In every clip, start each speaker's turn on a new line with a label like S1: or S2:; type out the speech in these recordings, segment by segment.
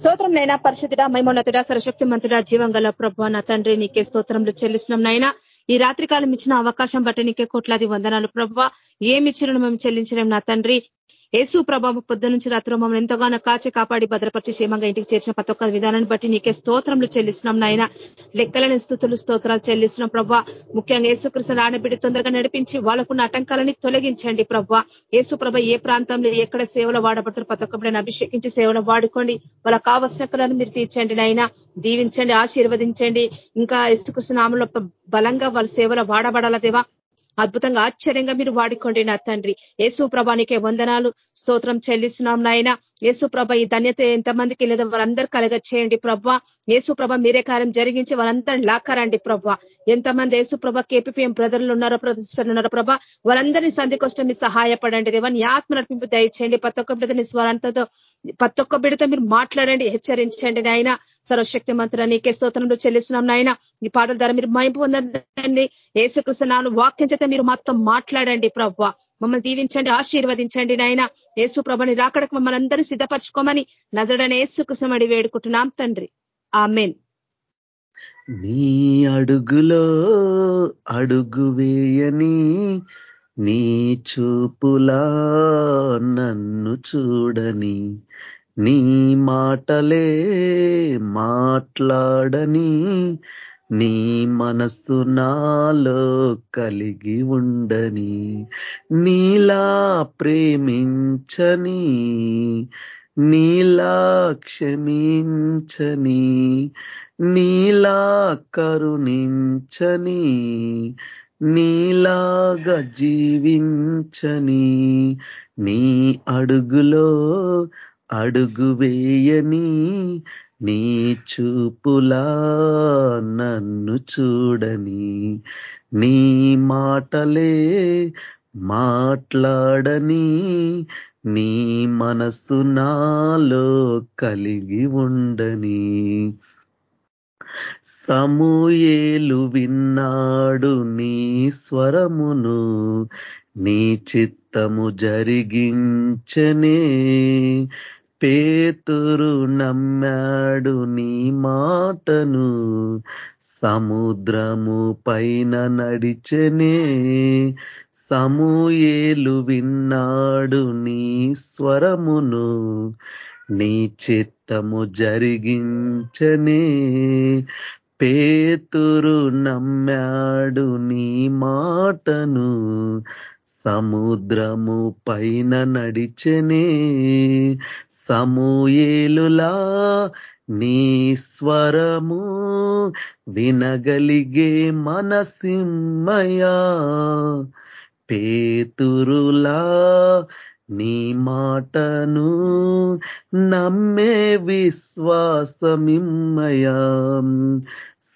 S1: స్తోత్రం నైనా పరిశుద్ధుడ మైమోన్నతుడ సరశక్తి మంతుడ జీవం గల ప్రభు నా తండ్రి నీకే స్తోత్రంలో చెల్లిస్తున్నాం నైనా. ఈ రాత్రి కాలం ఇచ్చిన అవకాశం బట్టి నీకే కోట్లాది వందనాలు ప్రభావ. ఏమి ఇచ్చిన మేము చెల్లించలేం నా తండ్రి. యేసు ప్రభావ పొద్దు నుంచి రాత్రి మమ్మల్ని ఎంతగానో కాచి కాపాడి భద్రపరిచి క్షేమంగా ఇంటికి చేర్చిన ప్రతి ఒక్క విధానాన్ని బట్టి నీకే స్తోత్రంలు చెల్లిస్తున్నాం నాయన. లెక్కలని స్థుతులు స్తోత్రాలు చెల్లిస్తున్నాం ప్రభావ ముఖ్యంగా యేసుకృష్ణ ఆడబిడ్డ తొందరగా నడిపించి వాళ్ళకున్న ఆటంకాలని తొలగించండి ప్రభావ యేసు ప్రభ ఏ ప్రాంతంలో ఎక్కడ సేవలు వాడబడతారు ప్రతి ఒక్క అభిషేకించి సేవలు వాడుకోండి. వాళ్ళ కావలసిన కళను మీరు తీర్చండి నాయన. దీవించండి ఆశీర్వదించండి. ఇంకా యేసుకృష్ణ నామంలో బలంగా వాళ్ళ సేవలు వాడబడాల దేవా? అద్భుతంగా ఆశ్చర్యంగా మీరు వాడుకోండి నా తండ్రి. యేసు ప్రభానికే వందనాలు. స్తోత్రం చెల్లిస్తున్నాం నాయన. యేసు ప్రభ ఈ ధన్యత ఎంతమందికి లేదా వారందరూ కలగ చేయండి ప్రభా. యేసు ప్రభ మీరే కార్యం జరిగించి వాళ్ళందరినీ లాక్కరండి ప్రభ. ఎంతమంది యేసు ప్రభ కేపీఎం బ్రదర్లు ఉన్నారో ప్రదర్శనలు ఉన్నారో ప్రభా వాళ్ళందరినీ సంధికొస్తే మీరు సహాయపడండి. దేవా ఆత్మ నడిపింపు దయచేయండి. ప్రతి ఒక్క బిడ్డని స్వరంతతో ప్రతి ఒక్క బిడ్డతో మీరు మాట్లాడండి. హెచ్చరించండి నాయన. సర్వశక్తి మంత్ర నీకే స్తోత్రంలో చెల్లిస్తున్నాం నాయన. ఈ పాటల ద్వారా మీరు మైంపు పొందండి. ఏసుకృష్ణ వాక్యం చేత మీరు మొత్తం మాట్లాడండి ప్రభావ మమ్మల్ని దీవించండి ఆశీర్వదించండి నాయన. యేసు ప్రభని రాకడకు మమ్మల్ని అందరూ సిద్ధపరచుకోమని నజడని ఏసుకృష్ణమడి వేడుకుంటున్నాం తండ్రి. ఆమెన్.
S2: నీ అడుగులో అడుగు వేయని నీ చూపులా నన్ను చూడని నీ మాటలే మాట్లాడని నీ మనస్సు నాలో కలిగి ఉండని నీలా ప్రేమించని నీలా క్షమించని నీలా కరుణించని నీలాగా జీవించని నీ అడుగులో అడుగు వేయని నీ చూపులా నన్ను చూడని నీ మాటలే మాట్లాడని నీ మనసు నాలో కలిగి ఉండని. సమూయేలు విన్నాడు నీ స్వరమును నీ చిత్తము జరిగించనే పేతురు నమ్మాడు నీ మాటను సముద్రము పైన నడిచనే. సమూయేలు విన్నాడు నీ స్వరమును నీ చిత్తము జరిగించనే. పేతురు నమ్మాడు నీ మాటను సముద్రము పైన నడిచనే. సమూయేలులా నీ స్వరము వినగలిగే మనసిమ్మయా పేతురులా నీ మాటను నమ్మే విశ్వాసమిమ్మయా.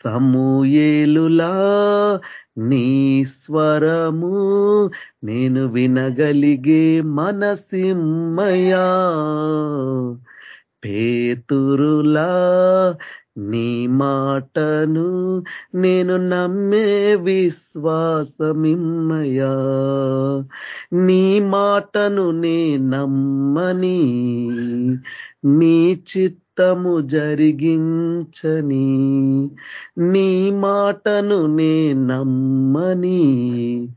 S2: సమూయేలులా నీ స్వరము నేను వినగలిగే మనసిమ్మయా పేతురులా నీ మాటను నేను నమ్మే విశ్వాసమిమ్మయా. నీ మాటను నే నమ్మని నీ చిత్తము జరిగించని. నీ మాటను నే నమ్మని.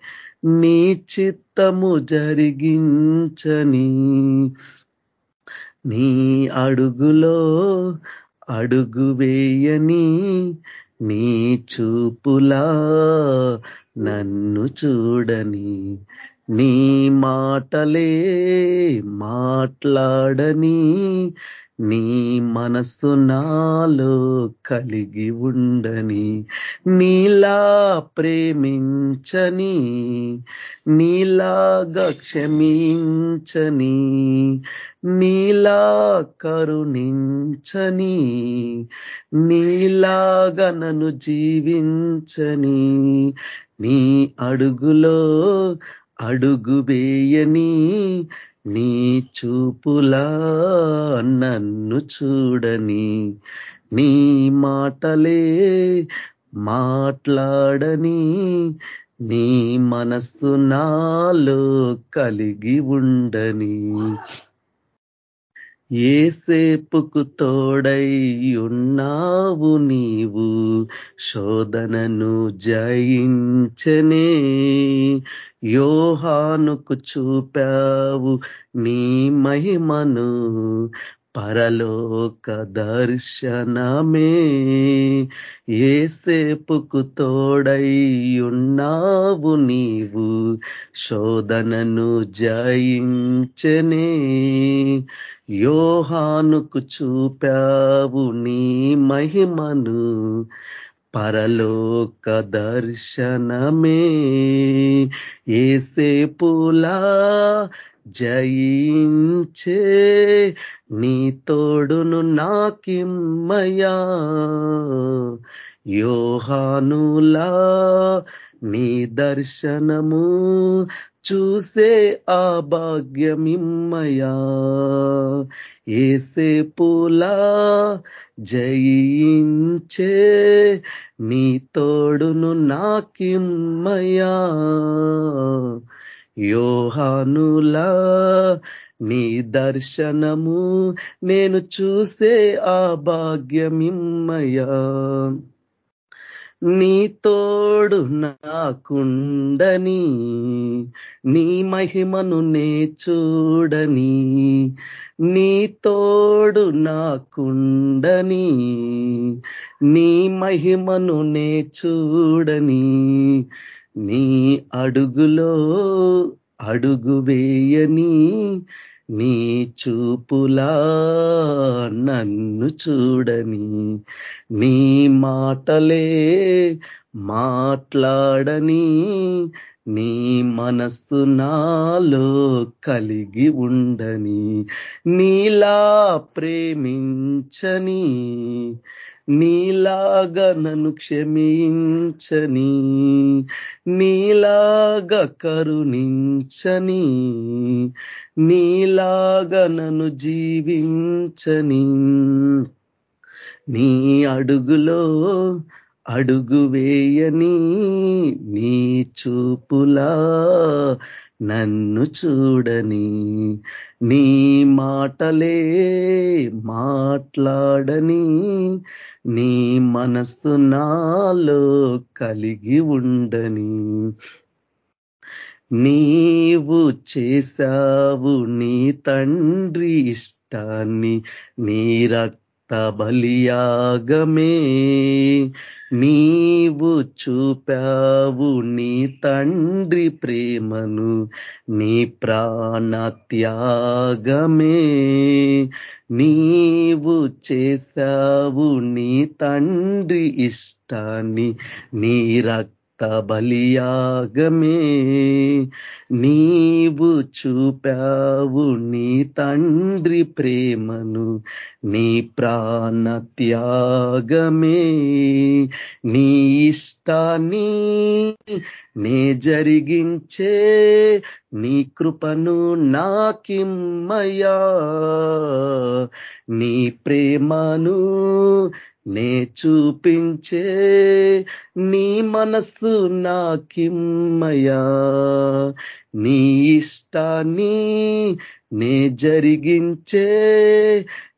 S2: నీ చిత్తము జరిగించని. నీ అడుగులో అడుగు వేయని. నీ చూపులా నన్ను చూడని. నీ మాటలే మాట్లాడని. నీ మనస్సు నాలో కలిగి ఉండని నీలా ప్రేమించని నీలాగా క్షమించని నీలా కరుణించని నీలాగా నన్ను జీవించని నీ అడుగులో అడుగు వేయని నీ చూపులా నన్ను చూడని నీ మాటలే మాట్లాడని నీ మనస్సు నాలో కలిగి ఉండని. ఏసేపుకు తోడై ఉన్నావు నీవు శోధనను జయించనే. యోహానుకు చూపావు నీ మహిమను పరలోక దర్శనమే. ఏసేపుకు తోడై ఉన్నావు నీవు శోధనను జయించనే. యోహానుకు చూపావు నీ మహిమను పరలోక దర్శనమే. ఏసేపులా జయించే నీ తోడును నాకిమ్మయా. యోహానులా నీ దర్శనము చూసే ఆ భాగ్యమిమ్మయా. ఏసేపులా జయించే నీ తోడును నాకిమ్మయా. యోహానులా నీ దర్శనము నేను చూసే ఆ భాగ్యమిమ్మయా. నీ తోడు నాకుండని నీ మహిమను నే చూడని నీ తోడు నాకుండని నీ మహిమను నే చూడని నీ అడుగులో అడుగు వేయని నీ చూపులా నన్ను చూడని నీ మాటలే మాట్లాడని నీ మనస్సు నాలో కలిగి ఉండని నీలా ప్రేమించని నీలాగా నన్ను క్షమించని నీలాగా కరుణించని నీలాగా నన్ను జీవించని. నీ అడుగులో అడుగు వేయని నీ చూపులా నన్ను చూడని నీ మాటలే మాట్లాడని నీ మనస్సు నాలో కలిగి ఉండని. నీవు చేశావు నీ తండ్రి ఇష్టాన్ని నీ రక్త బలియాగమే నీవు చూపావు నీ తండ్రి ప్రేమను నీ ప్రాణత్యాగమే. నీవు చేశావు నీ తండ్రి ఇష్టాన్ని నీ రక్త బలియాగమే నీవు చూపావు నీ తండ్రి ప్రేమను నీ ప్రాణ త్యాగమే నీ ఇష్టాన్ని నే జరిగించే నీ కృపను నాకిమ్మయా నీ ప్రేమను నే చూపించే నీ మనస్సు నాకిమ్మయా నీ ఇష్టాన్ని నే జరిగించే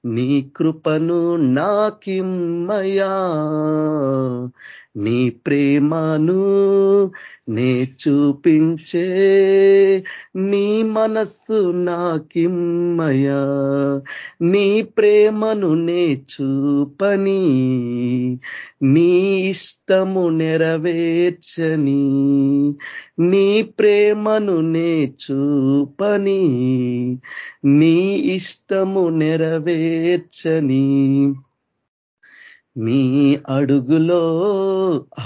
S2: నీ కృపను నాకిమ్మయా నీ ప్రేమను నే చూపించే నీ మనస్సు నాకిమ్మయా నీ ప్రేమను నే చూపని నీ ఇష్టము నెరవేర్చని నీ ప్రేమను నే చూపని నీ ఇష్టము నెరవేర్చని. నీ అడుగులో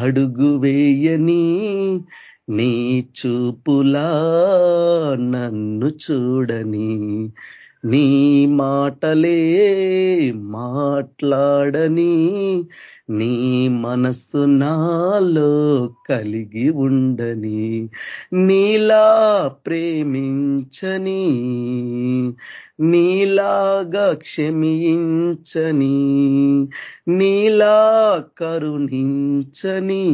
S2: అడుగు వేయని నీ చూపులా నన్ను చూడని నీ మాటలే మాట్లాడని నీ మనస్సు నాలో కలిగి ఉండని నీలా ప్రేమించని నీలాగా క్షమించని నీలా కరుణించని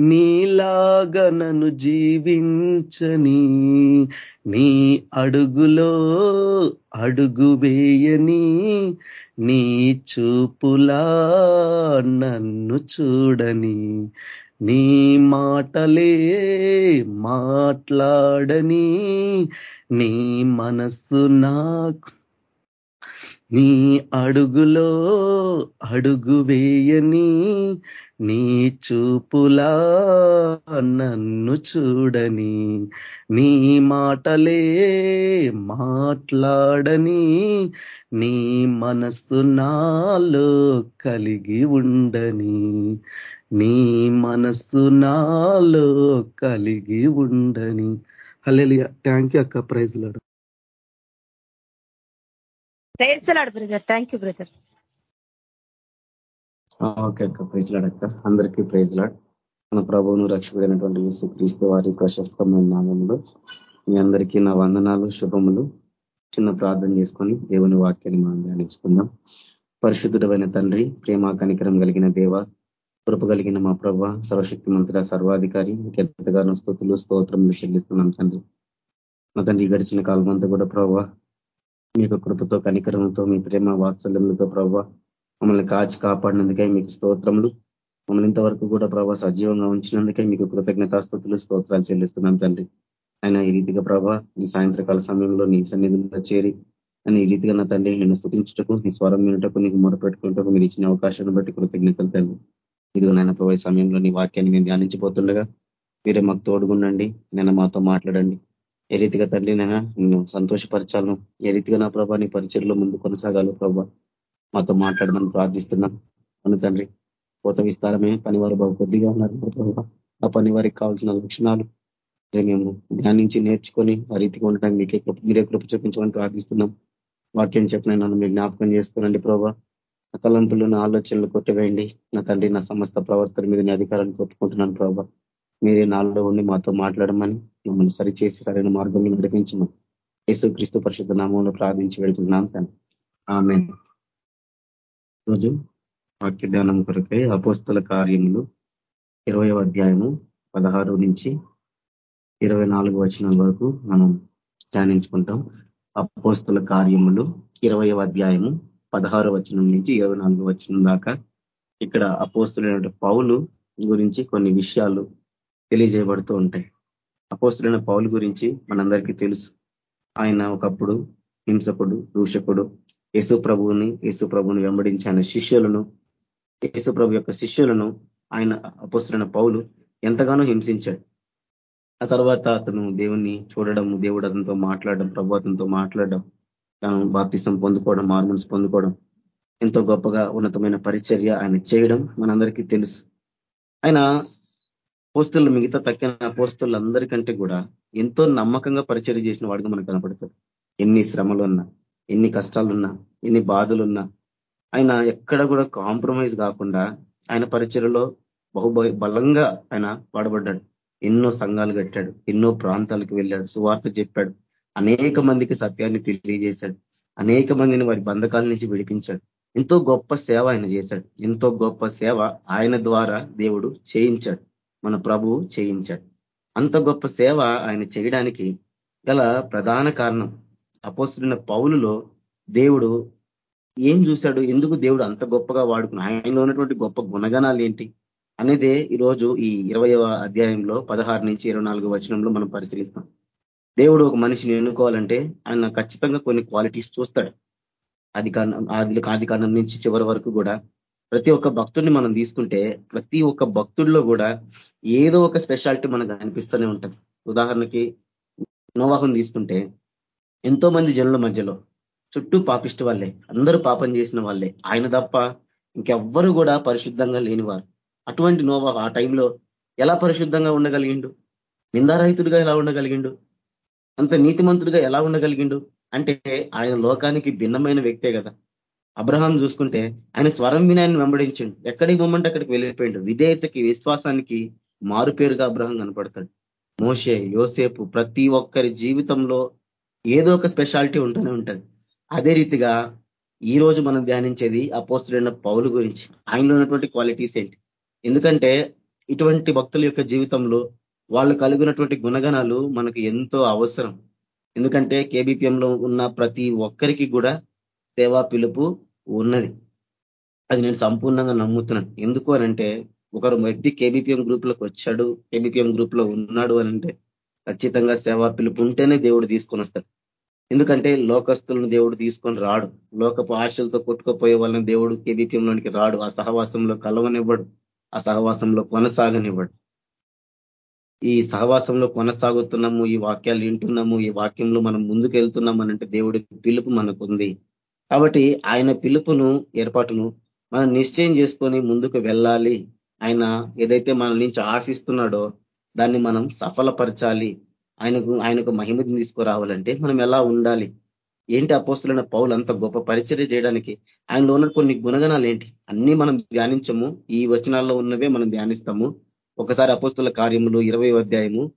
S2: నీలాగా నన్ను జీవించని నీ అడుగులో అడుగు వేయని నీ చూపులా నన్ను చూడని నీ మాటలే మాట్లాడని నీ మనస్సు నాకు నీ అడుగులో అడుగు వేయని నీ చూపులా నన్ను చూడని నీ మాటలే మాట్లాడని నీ మనస్సు నాలో కలిగి ఉండని నీ మనస్సు నాలో కలిగి ఉండని. హలే థ్యాంక్ యూ అక్క. Praise the lord
S1: praise the lord brother. Thank you brother
S3: okay అక్క. ప్రైజ్లాడ్ అక్క. అందరికీ ప్రైజ్ లాడ్. మన ప్రభువును రక్షకుడైనటువంటి యేసు క్రీస్తు వారి ప్రశస్తమైన నామములు. మీ అందరికీ నా వందనాలు శుభములు. చిన్న ప్రార్థన చేసుకొని దేవుని వాక్యాన్ని మనం ధ్యానించుకుందాం. పరిశుద్ధుడమైన తండ్రి ప్రేమ కనికరం కలిగిన దేవ కృప కలిగిన మా ప్రభ సర్వశక్తి మంత్రి సర్వాధికారి మీకు ఎంతగానో స్థుతులు స్తోత్రములు చెల్లిస్తున్నాం తండ్రి. మా తండ్రి గడిచిన కాలం అంతా కూడా ప్రభావ మీ యొక్క కృపతో కనికరంతో మీ ప్రేమ వాత్సల్యములతో ప్రభావ మమ్మల్ని కాచి కాపాడినందుకే మీకు స్తోత్రములు. మమ్మల్ని ఇంతవరకు కూడా ప్రభావ సజీవంగా ఉంచినందుకే మీకు కృతజ్ఞతాస్తుతులు స్తోత్రాలు చెల్లిస్తున్నాం తండ్రి. ఆయన ఈ రీతిగా ప్రభా ఈ సాయంత్రకాల సమయంలో నీ సన్నిధిలో చేరి అని ఈ రీతిగా నా తండ్రి నేను స్థుతించటకు నీ స్వరం వినటకు నీకు మొరపెట్టుకుంటకు మీరు ఇచ్చిన అవకాశాన్ని బట్టి కృతజ్ఞతలు తండ్రి. ఇదిగో నాయన ప్రభావ సమయంలో నీ వాక్యాన్ని మేము ధ్యానించిపోతుండగా మీరే మాకు తోడుగుండండి నేను మాతో మాట్లాడండి. ఏ రీతిగా తండ్రి నేను నిన్ను సంతోషపరచాలను ఏ రీతిగా నా ప్రభా నీ పరిచయలో ముందు కొనసాగాలి ప్రభా మాతో మాట్లాడమని ప్రార్థిస్తున్నాం. అను తండ్రి కోత విస్తారమే పనివారు బాబు కొద్దిగా ఉన్నారు ప్రభావ ఆ పని వారికి కావాల్సిన లక్షణాలు మేము ధ్యానించి నేర్చుకొని ఆ రీతిగా ఉండటానికి మీకే మీరే కృప చూపించమని ప్రార్థిస్తున్నాం. వాక్యం చెప్పిన నన్ను మీరు జ్ఞాపకం చేసుకోనండి ప్రభా. నా తలంపులు నా ఆలోచనలు కొట్టివేయండి. నా తండ్రి నా సమస్త ప్రవర్తన మీద నీ అధికారాన్ని కొట్టుకుంటున్నాను ప్రభా. మీరే నాలో ఉండి మాతో మాట్లాడమని మమ్మల్ని సరిచేసి సరైన మార్గంలో నడిపించమని యేసు క్రీస్తు పరిషత్ నామంలో ప్రార్థించి వెళ్తున్నాం కానీ ఆమె రోజు వాక్య ధ్యానం కొరకై అపోస్తుల కార్యములు ఇరవై అధ్యాయము పదహారు నుంచి ఇరవై నాలుగు వచనాల వరకు మనం ధ్యానించుకుంటాం. అపోస్తుల కార్యములు ఇరవై అధ్యాయము పదహారు వచనం నుంచి ఇరవై నాలుగు వచనం దాకా ఇక్కడ అపోస్తులైన పౌలు గురించి కొన్ని విషయాలు తెలియజేయబడుతూ ఉంటాయి. అపోస్తులైన పౌలు గురించి మనందరికీ తెలుసు. ఆయన ఒకప్పుడు హింసకుడు దూషకుడు. యేసు ప్రభువుని యేసు ప్రభుని వెంబడించి ఆయన శిష్యులను యేసు ప్రభు యొక్క శిష్యులను ఆయన అపోస్తులైన పౌలు ఎంతగానో హింసించాడు. ఆ తర్వాత అతను దేవుణ్ణి చూడడం దేవుడు అతనితో మాట్లాడడం ప్రభు అతనితో మాట్లాడడం తను బాప్తిసం పొందుకోవడం మార్మన్స్ పొందుకోవడం ఎంతో గొప్పగా ఉన్నతమైన పరిచర్య ఆయన చేయడం మనందరికీ తెలుసు. ఆయన పోస్తులు మిగతా తక్కిన పోస్తులందరికంటే కూడా ఎంతో నమ్మకంగా పరిచయం చేసిన వాడిగా మనకు కనపడతాడు ఎన్ని శ్రమలు ఉన్నా ఎన్ని కష్టాలున్నా ఎన్ని బాధలున్నా ఆయన ఎక్కడ కూడా కాంప్రమైజ్ కాకుండా ఆయన పరిచయలో బహు బలంగా ఆయన వాడబడ్డాడు. ఎన్నో సంఘాలు కట్టాడు ఎన్నో ప్రాంతాలకు వెళ్ళాడు సువార్త చెప్పాడు అనేక మందికి సత్యాన్ని తెలియజేశాడు అనేక మందిని వారి బంధకాల నుంచి విడిపించాడు. ఎంతో గొప్ప సేవ ఆయన చేశాడు ఎంతో గొప్ప సేవ ఆయన ద్వారా దేవుడు చేయించాడు. మన ప్రభువు చేయించాడు. అంత గొప్ప సేవ ఆయన చేయడానికి గల ప్రధాన కారణం అపోస్తున్న పౌలులో దేవుడు ఏం చూశాడు? ఎందుకు దేవుడు అంత గొప్పగా వాడుకున్న ఆయనలో ఉన్నటువంటి గొప్ప గుణగణాలు ఏంటి? అనేదే ఈరోజు ఈ ఇరవయవ అధ్యాయంలో పదహారు నుంచి ఇరవై నాలుగు వచనంలో మనం పరిశీలిస్తాం. దేవుడు ఒక మనిషిని ఎన్నుకోవాలంటే ఆయన ఖచ్చితంగా కొన్ని క్వాలిటీస్ చూస్తాడు. అది ఆది ఆది కారణం నుంచి చివరి వరకు కూడా ప్రతి ఒక్క భక్తుడిని మనం తీసుకుంటే ప్రతి ఒక్క భక్తుడిలో కూడా ఏదో ఒక స్పెషాలిటీ మనకు అనిపిస్తూనే ఉంటుంది. ఉదాహరణకి నోవాహం తీసుకుంటే ఎంతో మంది జనుల మధ్యలో చుట్టూ పాపిష్టి వాళ్ళే అందరూ పాపం చేసిన వాళ్ళే. ఆయన తప్ప ఇంకెవ్వరు కూడా పరిశుద్ధంగా లేనివారు. అటువంటి నోవా ఆ టైంలో ఎలా పరిశుద్ధంగా ఉండగలిగిండు? నిందారహితుడిగా ఎలా ఉండగలిగిండు? అంత నీతిమంతుడిగా ఎలా ఉండగలిగిండు? అంటే ఆయన లోకానికి భిన్నమైన వ్యక్తే కదా. అబ్రహాం చూసుకుంటే ఆయన స్వరం విని ఆయన వెంబడించిండు. ఎక్కడికి పోమంటే అక్కడికి వెళ్ళిపోయిండు. విధేయతకి విశ్వాసానికి మారుపేరుగా అబ్రహం కనపడతాడు. మోషే యోసేపు ప్రతి ఒక్కరి జీవితంలో ఏదో ఒక స్పెషాలిటీ ఉంటూనే ఉంటుంది. అదే రీతిగా ఈ రోజు మనం ధ్యానించేది అపోస్తుడైన పౌలు గురించి. ఆయనలో ఉన్నటువంటి క్వాలిటీస్ ఏంటి? ఎందుకంటే ఇటువంటి భక్తుల యొక్క జీవితంలో వాళ్ళు కలిగినటువంటి గుణగణాలు మనకు ఎంతో అవసరం. ఎందుకంటే కేబిపిఎంలో ఉన్న ప్రతి ఒక్కరికి కూడా సేవా పిలుపు ఉన్నది. అది నేను సంపూర్ణంగా నమ్ముతున్నాను. ఎందుకు అనంటే ఒకరు వ్యక్తి కేబిపిఎం గ్రూప్లోకి వచ్చాడు కేబిపిఎం గ్రూప్లో ఉన్నాడు అనంటే ఖచ్చితంగా సేవా పిలుపు ఉంటేనే దేవుడు తీసుకొని వస్తాడు. ఎందుకంటే లోకస్తులను దేవుడు తీసుకొని రాడు. లోకపు ఆశలతో కొట్టుకుపోయే వాళ్ళని దేవుడు కేబిపిఎంలోనికి రాడు. ఆ సహవాసంలో కలవనివ్వడు. ఆ సహవాసంలో కొనసాగనివ్వడు. ఈ సహవాసంలో కొనసాగుతున్నాము ఈ వాక్యాలు వింటున్నాము ఈ వాక్యంలో మనం ముందుకు వెళ్తున్నాం అనంటే దేవుడి పిలుపు మనకుంది. కాబట్టి ఆయన పిలుపును ఏర్పాటును మనం నిశ్చయం చేసుకొని ముందుకు వెళ్ళాలి. ఆయన ఏదైతే మన నుంచి ఆశిస్తున్నాడో దాన్ని మనం సఫలపరచాలి. ఆయనకు ఆయనకు మహిమతిని తీసుకురావాలంటే మనం ఎలా ఉండాలి? ఏంటి అపోస్తులైన పౌలు అంత గొప్ప పరిచర్య చేయడానికి? ఆయనలో ఉన్న కొన్ని గుణగణాలు ఏంటి? అన్ని మనం ధ్యానించము. ఈ వచనాల్లో ఉన్నవే మనం ధ్యానిస్తాము. ఒకసారి అపోస్తుల కార్యములు ఇరవై అధ్యాయము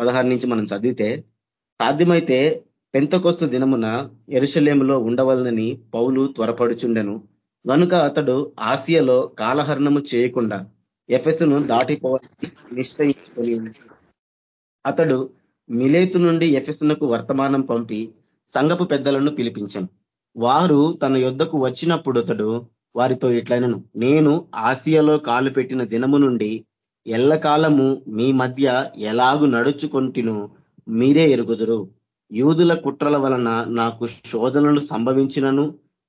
S3: పదహారు నుంచి మనం చదివితే సాధ్యమైతే పెంతకొస్తు దినమున ఎరుశలేములో ఉండవలనని పౌలు త్వరపడుచుండెను. కనుక అతడు ఆసియాలో కాలహరణము చేయకుండా ఎఫెస్ను దాటిపోవాలని నిశ్చయించుకొని అతడు మిలేతు నుండి ఎఫెస్నకు వర్తమానం పంపి సంగపు పెద్దలను పిలిపించాను. వారు తన యొద్దకు వచ్చినప్పుడు అతడు వారితో ఇట్లనను నేను ఆసియాలో కాలు పెట్టిన దినము నుండి ఎల్లకాలము మీ మధ్య ఎలాగు నడుచుకొంటినో మీరే ఎరుగుదురు. యూదుల కుట్రల వలన నాకు శోధనలు సంభవించినను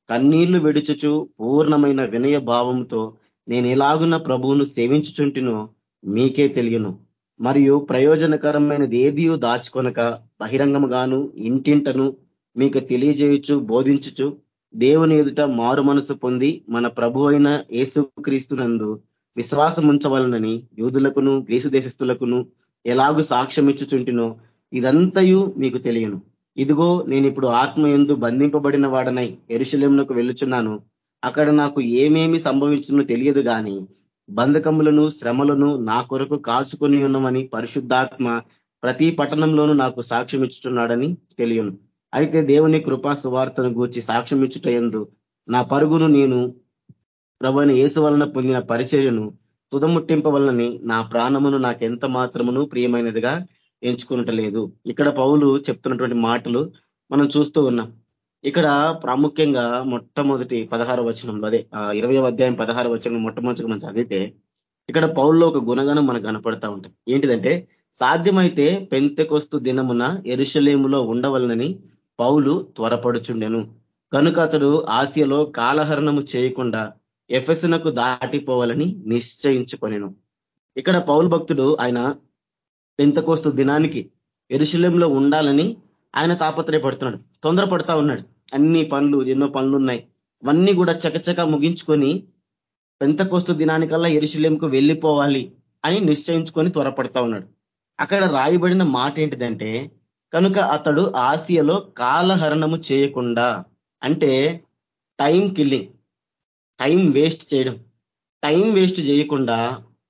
S3: కన్నీళ్ళు విడుచుచు పూర్ణమైన వినయ భావంతో నేను ఎలాగున్న ప్రభువును సేవించుచుంటినో మీకే తెలియను. మరియు ప్రయోజనకరమైనది ఏదియో దాచుకొనక బహిరంగముగాను ఇంటింటను మీకు తెలియజేయచ్చు బోధించుచు దేవుని ఎదుట మారు మనసు పొంది మన ప్రభు అయిన యేసుక్రీస్తునందు విశ్వాసం ఉంచవలనని యూదులకును గ్రీసు దేశస్తులకును ఎలాగూ సాక్ష్యం ఇచ్చుచుంటినో ఇదంతయు మీకు తెలియను. ఇదిగో నేను ఇప్పుడు ఆత్మ ఎందు బంధింపబడిన వాడనై ఎరుశలెంలకు వెళ్ళుచున్నాను. అక్కడ నాకు ఏమేమి సంభవించునో తెలియదు గాని బంధకములను శ్రమలను నా కొరకు కాల్చుకొని ఉన్నామని పరిశుద్ధాత్మ ప్రతి పట్టణంలోనూ నాకు సాక్ష్యం ఇచ్చుతున్నాడని తెలియను. అయితే దేవుని కృపా సువార్తను గూర్చి సాక్ష్యం ఇచ్చుట ఎందు నా పరుగును నేను ప్రభుణ యేసు వలన పొందిన పరిచర్యను తుదముట్టింపవలనని నా ప్రాణమును నాకెంత మాత్రమును ప్రియమైనదిగా ఎంచుకునటలేదు ఇక్కడ పౌలు చెప్తున్నటువంటి మాటలు మనం చూస్తూ ఉన్నాం. ఇక్కడ ప్రాముఖ్యంగా మొట్టమొదటి పదహార వచనంలో అదే ఇరవై అధ్యాయం పదహార వచనం మొట్టమొదటి మనం చదివితే ఇక్కడ పౌల్లో ఒక గుణగణం మనకు కనపడతా ఉంటుంది. ఏంటిదంటే సాధ్యమైతే పెంతెకొస్తు దినమున ఎరుషలేములో ఉండవలనని పౌలు త్వరపడుచుండెను. కనుక అతడు ఆసియలో కాలహరణము చేయకుండా ఎఫెసునకు దాటిపోవాలని నిశ్చయించుకొనెను. ఇక్కడ పౌల్ భక్తుడు ఆయన పెంతకోస్తు దినానికి ఎరుశల్యంలో ఉండాలని ఆయన తాపత్రయపడుతున్నాడు. తొందరపడతా ఉన్నాడు. అన్ని పనులు ఎన్నో పనులు ఉన్నాయి అవన్నీ కూడా చకచక ముగించుకొని పెంతకోస్తు దినానికల్లా ఎరుశల్యంకు వెళ్ళిపోవాలి అని నిశ్చయించుకొని త్వరపడతా ఉన్నాడు. అక్కడ రాయబడిన మాట ఏంటిదంటే కనుక అతడు ఆసియలో కాలహరణము చేయకుండా అంటే టైం కిల్లింగ్ టైం వేస్ట్ చేయడం టైం వేస్ట్ చేయకుండా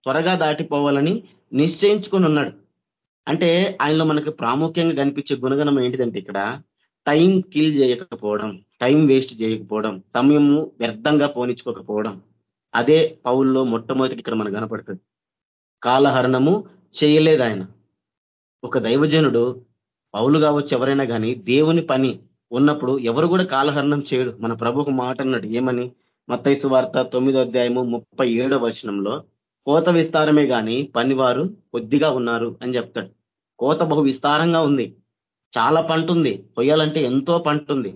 S3: త్వరగా దాటిపోవాలని నిశ్చయించుకొని ఉన్నాడు అంటే ఆయనలో మనకు ప్రాముఖ్యంగా కనిపించే గుణగణం ఏంటిదంటే ఇక్కడ టైం కిల్ చేయకపోవడం టైం వేస్ట్ చేయకపోవడం సమయము వ్యర్థంగా పోనించుకోకపోవడం అదే పౌల్లో మొట్టమొదటి ఇక్కడ మనకు కనపడుతుంది. కాలహరణము చేయలేదు ఆయన. ఒక దైవజనుడు పౌలు కావచ్చు ఎవరైనా కానీ దేవుని పని ఉన్నప్పుడు ఎవరు కూడా కాలహరణం చేయడు. మన ప్రభుకు మాట అన్నాడు ఏమని? మత్తైసు వార్త తొమ్మిదో అధ్యాయము ముప్పై ఏడో వచనంలో కోత విస్తారమే కానీ పనివారు కొద్దిగా ఉన్నారు అని చెప్తాడు. కోత బహు విస్తారంగా ఉంది. చాలా పంట ఉంది కొయ్యాలంటే ఎంతో పంట ఉంది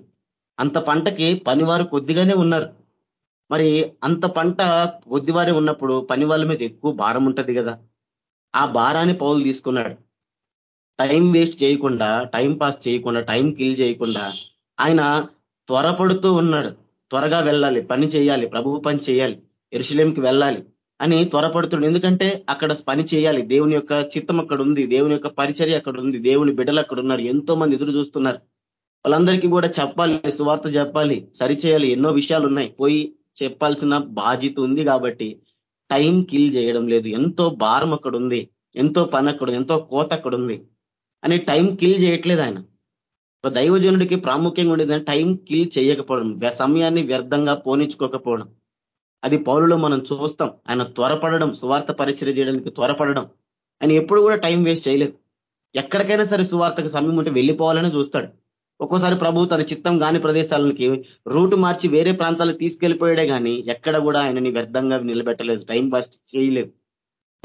S3: అంత పంటకి పనివారు కొద్దిగానే ఉన్నారు. మరి అంత పంట కొద్దివారే ఉన్నప్పుడు పని వాళ్ళ మీద ఎక్కువ భారం ఉంటుంది కదా. ఆ భారాన్ని పౌలు తీసుకున్నాడు. టైం వేస్ట్ చేయకుండా టైం పాస్ చేయకుండా టైం కిల్ చేయకుండా ఆయన త్వరపడుతూ ఉన్నాడు. త్వరగా వెళ్ళాలి పని చేయాలి ప్రభువు పని చేయాలి ఎరుశలేంకి వెళ్ళాలి. అని త్వరపడుతుడు. ఎందుకంటే అక్కడ పని చేయాలి. దేవుని యొక్క చిత్తం అక్కడ ఉంది దేవుని యొక్క పరిచర్య అక్కడ ఉంది దేవుని బిడ్డలు అక్కడ ఉన్నారు ఎంతో మంది ఎదురు చూస్తున్నారు. వాళ్ళందరికీ కూడా చెప్పాలి. సువార్త చెప్పాలి. సరిచేయాలి ఎన్నో విషయాలు ఉన్నాయి పోయి చెప్పాల్సిన బాధ్యత ఉంది కాబట్టి టైం కిల్ చేయడం లేదు. ఎంతో భారం అక్కడ ఉంది ఎంతో పని అక్కడ ఎంతో కోత అక్కడ ఉంది అని టైం కిల్ చేయట్లేదు ఆయన. ఒక దైవజనుడికి ప్రాముఖ్యంగా ఉండేది టైం కిల్ చేయకపోవడం. సమయాన్ని వ్యర్థంగా పోనించుకోకపోవడం అది పౌరులో మనం చూస్తాం. ఆయన త్వరపడడం సువార్త పరిచయం చేయడానికి త్వరపడడం. ఆయన ఎప్పుడు కూడా టైం వేస్ట్ చేయలేదు. ఎక్కడికైనా సరే సువార్తకు సమయం ఉంటే వెళ్ళిపోవాలని చూస్తాడు. ఒక్కోసారి ప్రభు తన చిత్తం కాని ప్రదేశాలకి రూటు మార్చి వేరే ప్రాంతాలకు తీసుకెళ్ళిపోయాడే కానీ ఎక్కడ కూడా ఆయనని వ్యర్థంగా నిలబెట్టలేదు. టైం పాస్ చేయలేదు.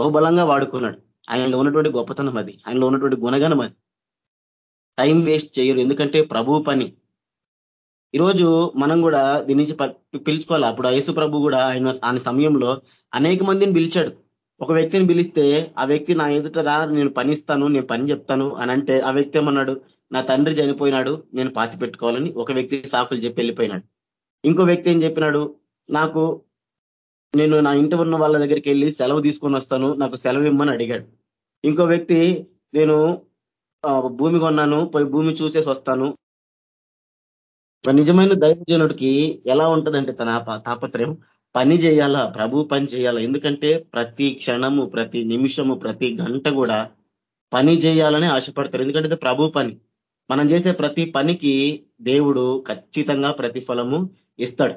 S3: బహుబలంగా వాడుకున్నాడు. ఆయనలో ఉన్నటువంటి గొప్పతనం అది. ఆయనలో ఉన్నటువంటి గుణగణం అది. టైం వేస్ట్ చేయరు. ఎందుకంటే ప్రభు పని. ఈరోజు మనం కూడా దీని నుంచి పిలుచుకోవాలి? అప్పుడు యేసు ప్రభు కూడా ఆయన ఆయన సమయంలో అనేక మందిని పిలిచాడు. ఒక వ్యక్తిని పిలిస్తే ఆ వ్యక్తి నా ఎదుట రా నేను పనిస్తాను నేను పని చెప్తాను అని అంటే ఆ వ్యక్తి ఏమన్నాడు? నా తండ్రి చనిపోయినాడు నేను పాతి పెట్టుకోవాలని ఒక వ్యక్తి సాకులు చెప్పి వెళ్ళిపోయినాడు. ఇంకో వ్యక్తి ఏం చెప్పినాడు? నాకు నేను నా ఇంటి ఉన్న వాళ్ళ దగ్గరికి వెళ్ళి సెలవు తీసుకొని వస్తాను నాకు సెలవు ఇమ్మని అడిగాడు. ఇంకో వ్యక్తి నేను భూమి కొన్నాను పోయి భూమి చూసేసి వస్తాను నిజమైన దైవజనుడికి ఎలా ఉంటుందంటే తన తాపత్రయం? పని చేయాలా? ప్రభు పని చేయాలా? ఎందుకంటే ప్రతి క్షణము ప్రతి నిమిషము ప్రతి గంట కూడా పని చేయాలని ఆశపడతారు. ఎందుకంటే ప్రభు పని. మనం చేసే ప్రతి పనికి దేవుడు ఖచ్చితంగా ప్రతిఫలము ఇస్తాడు.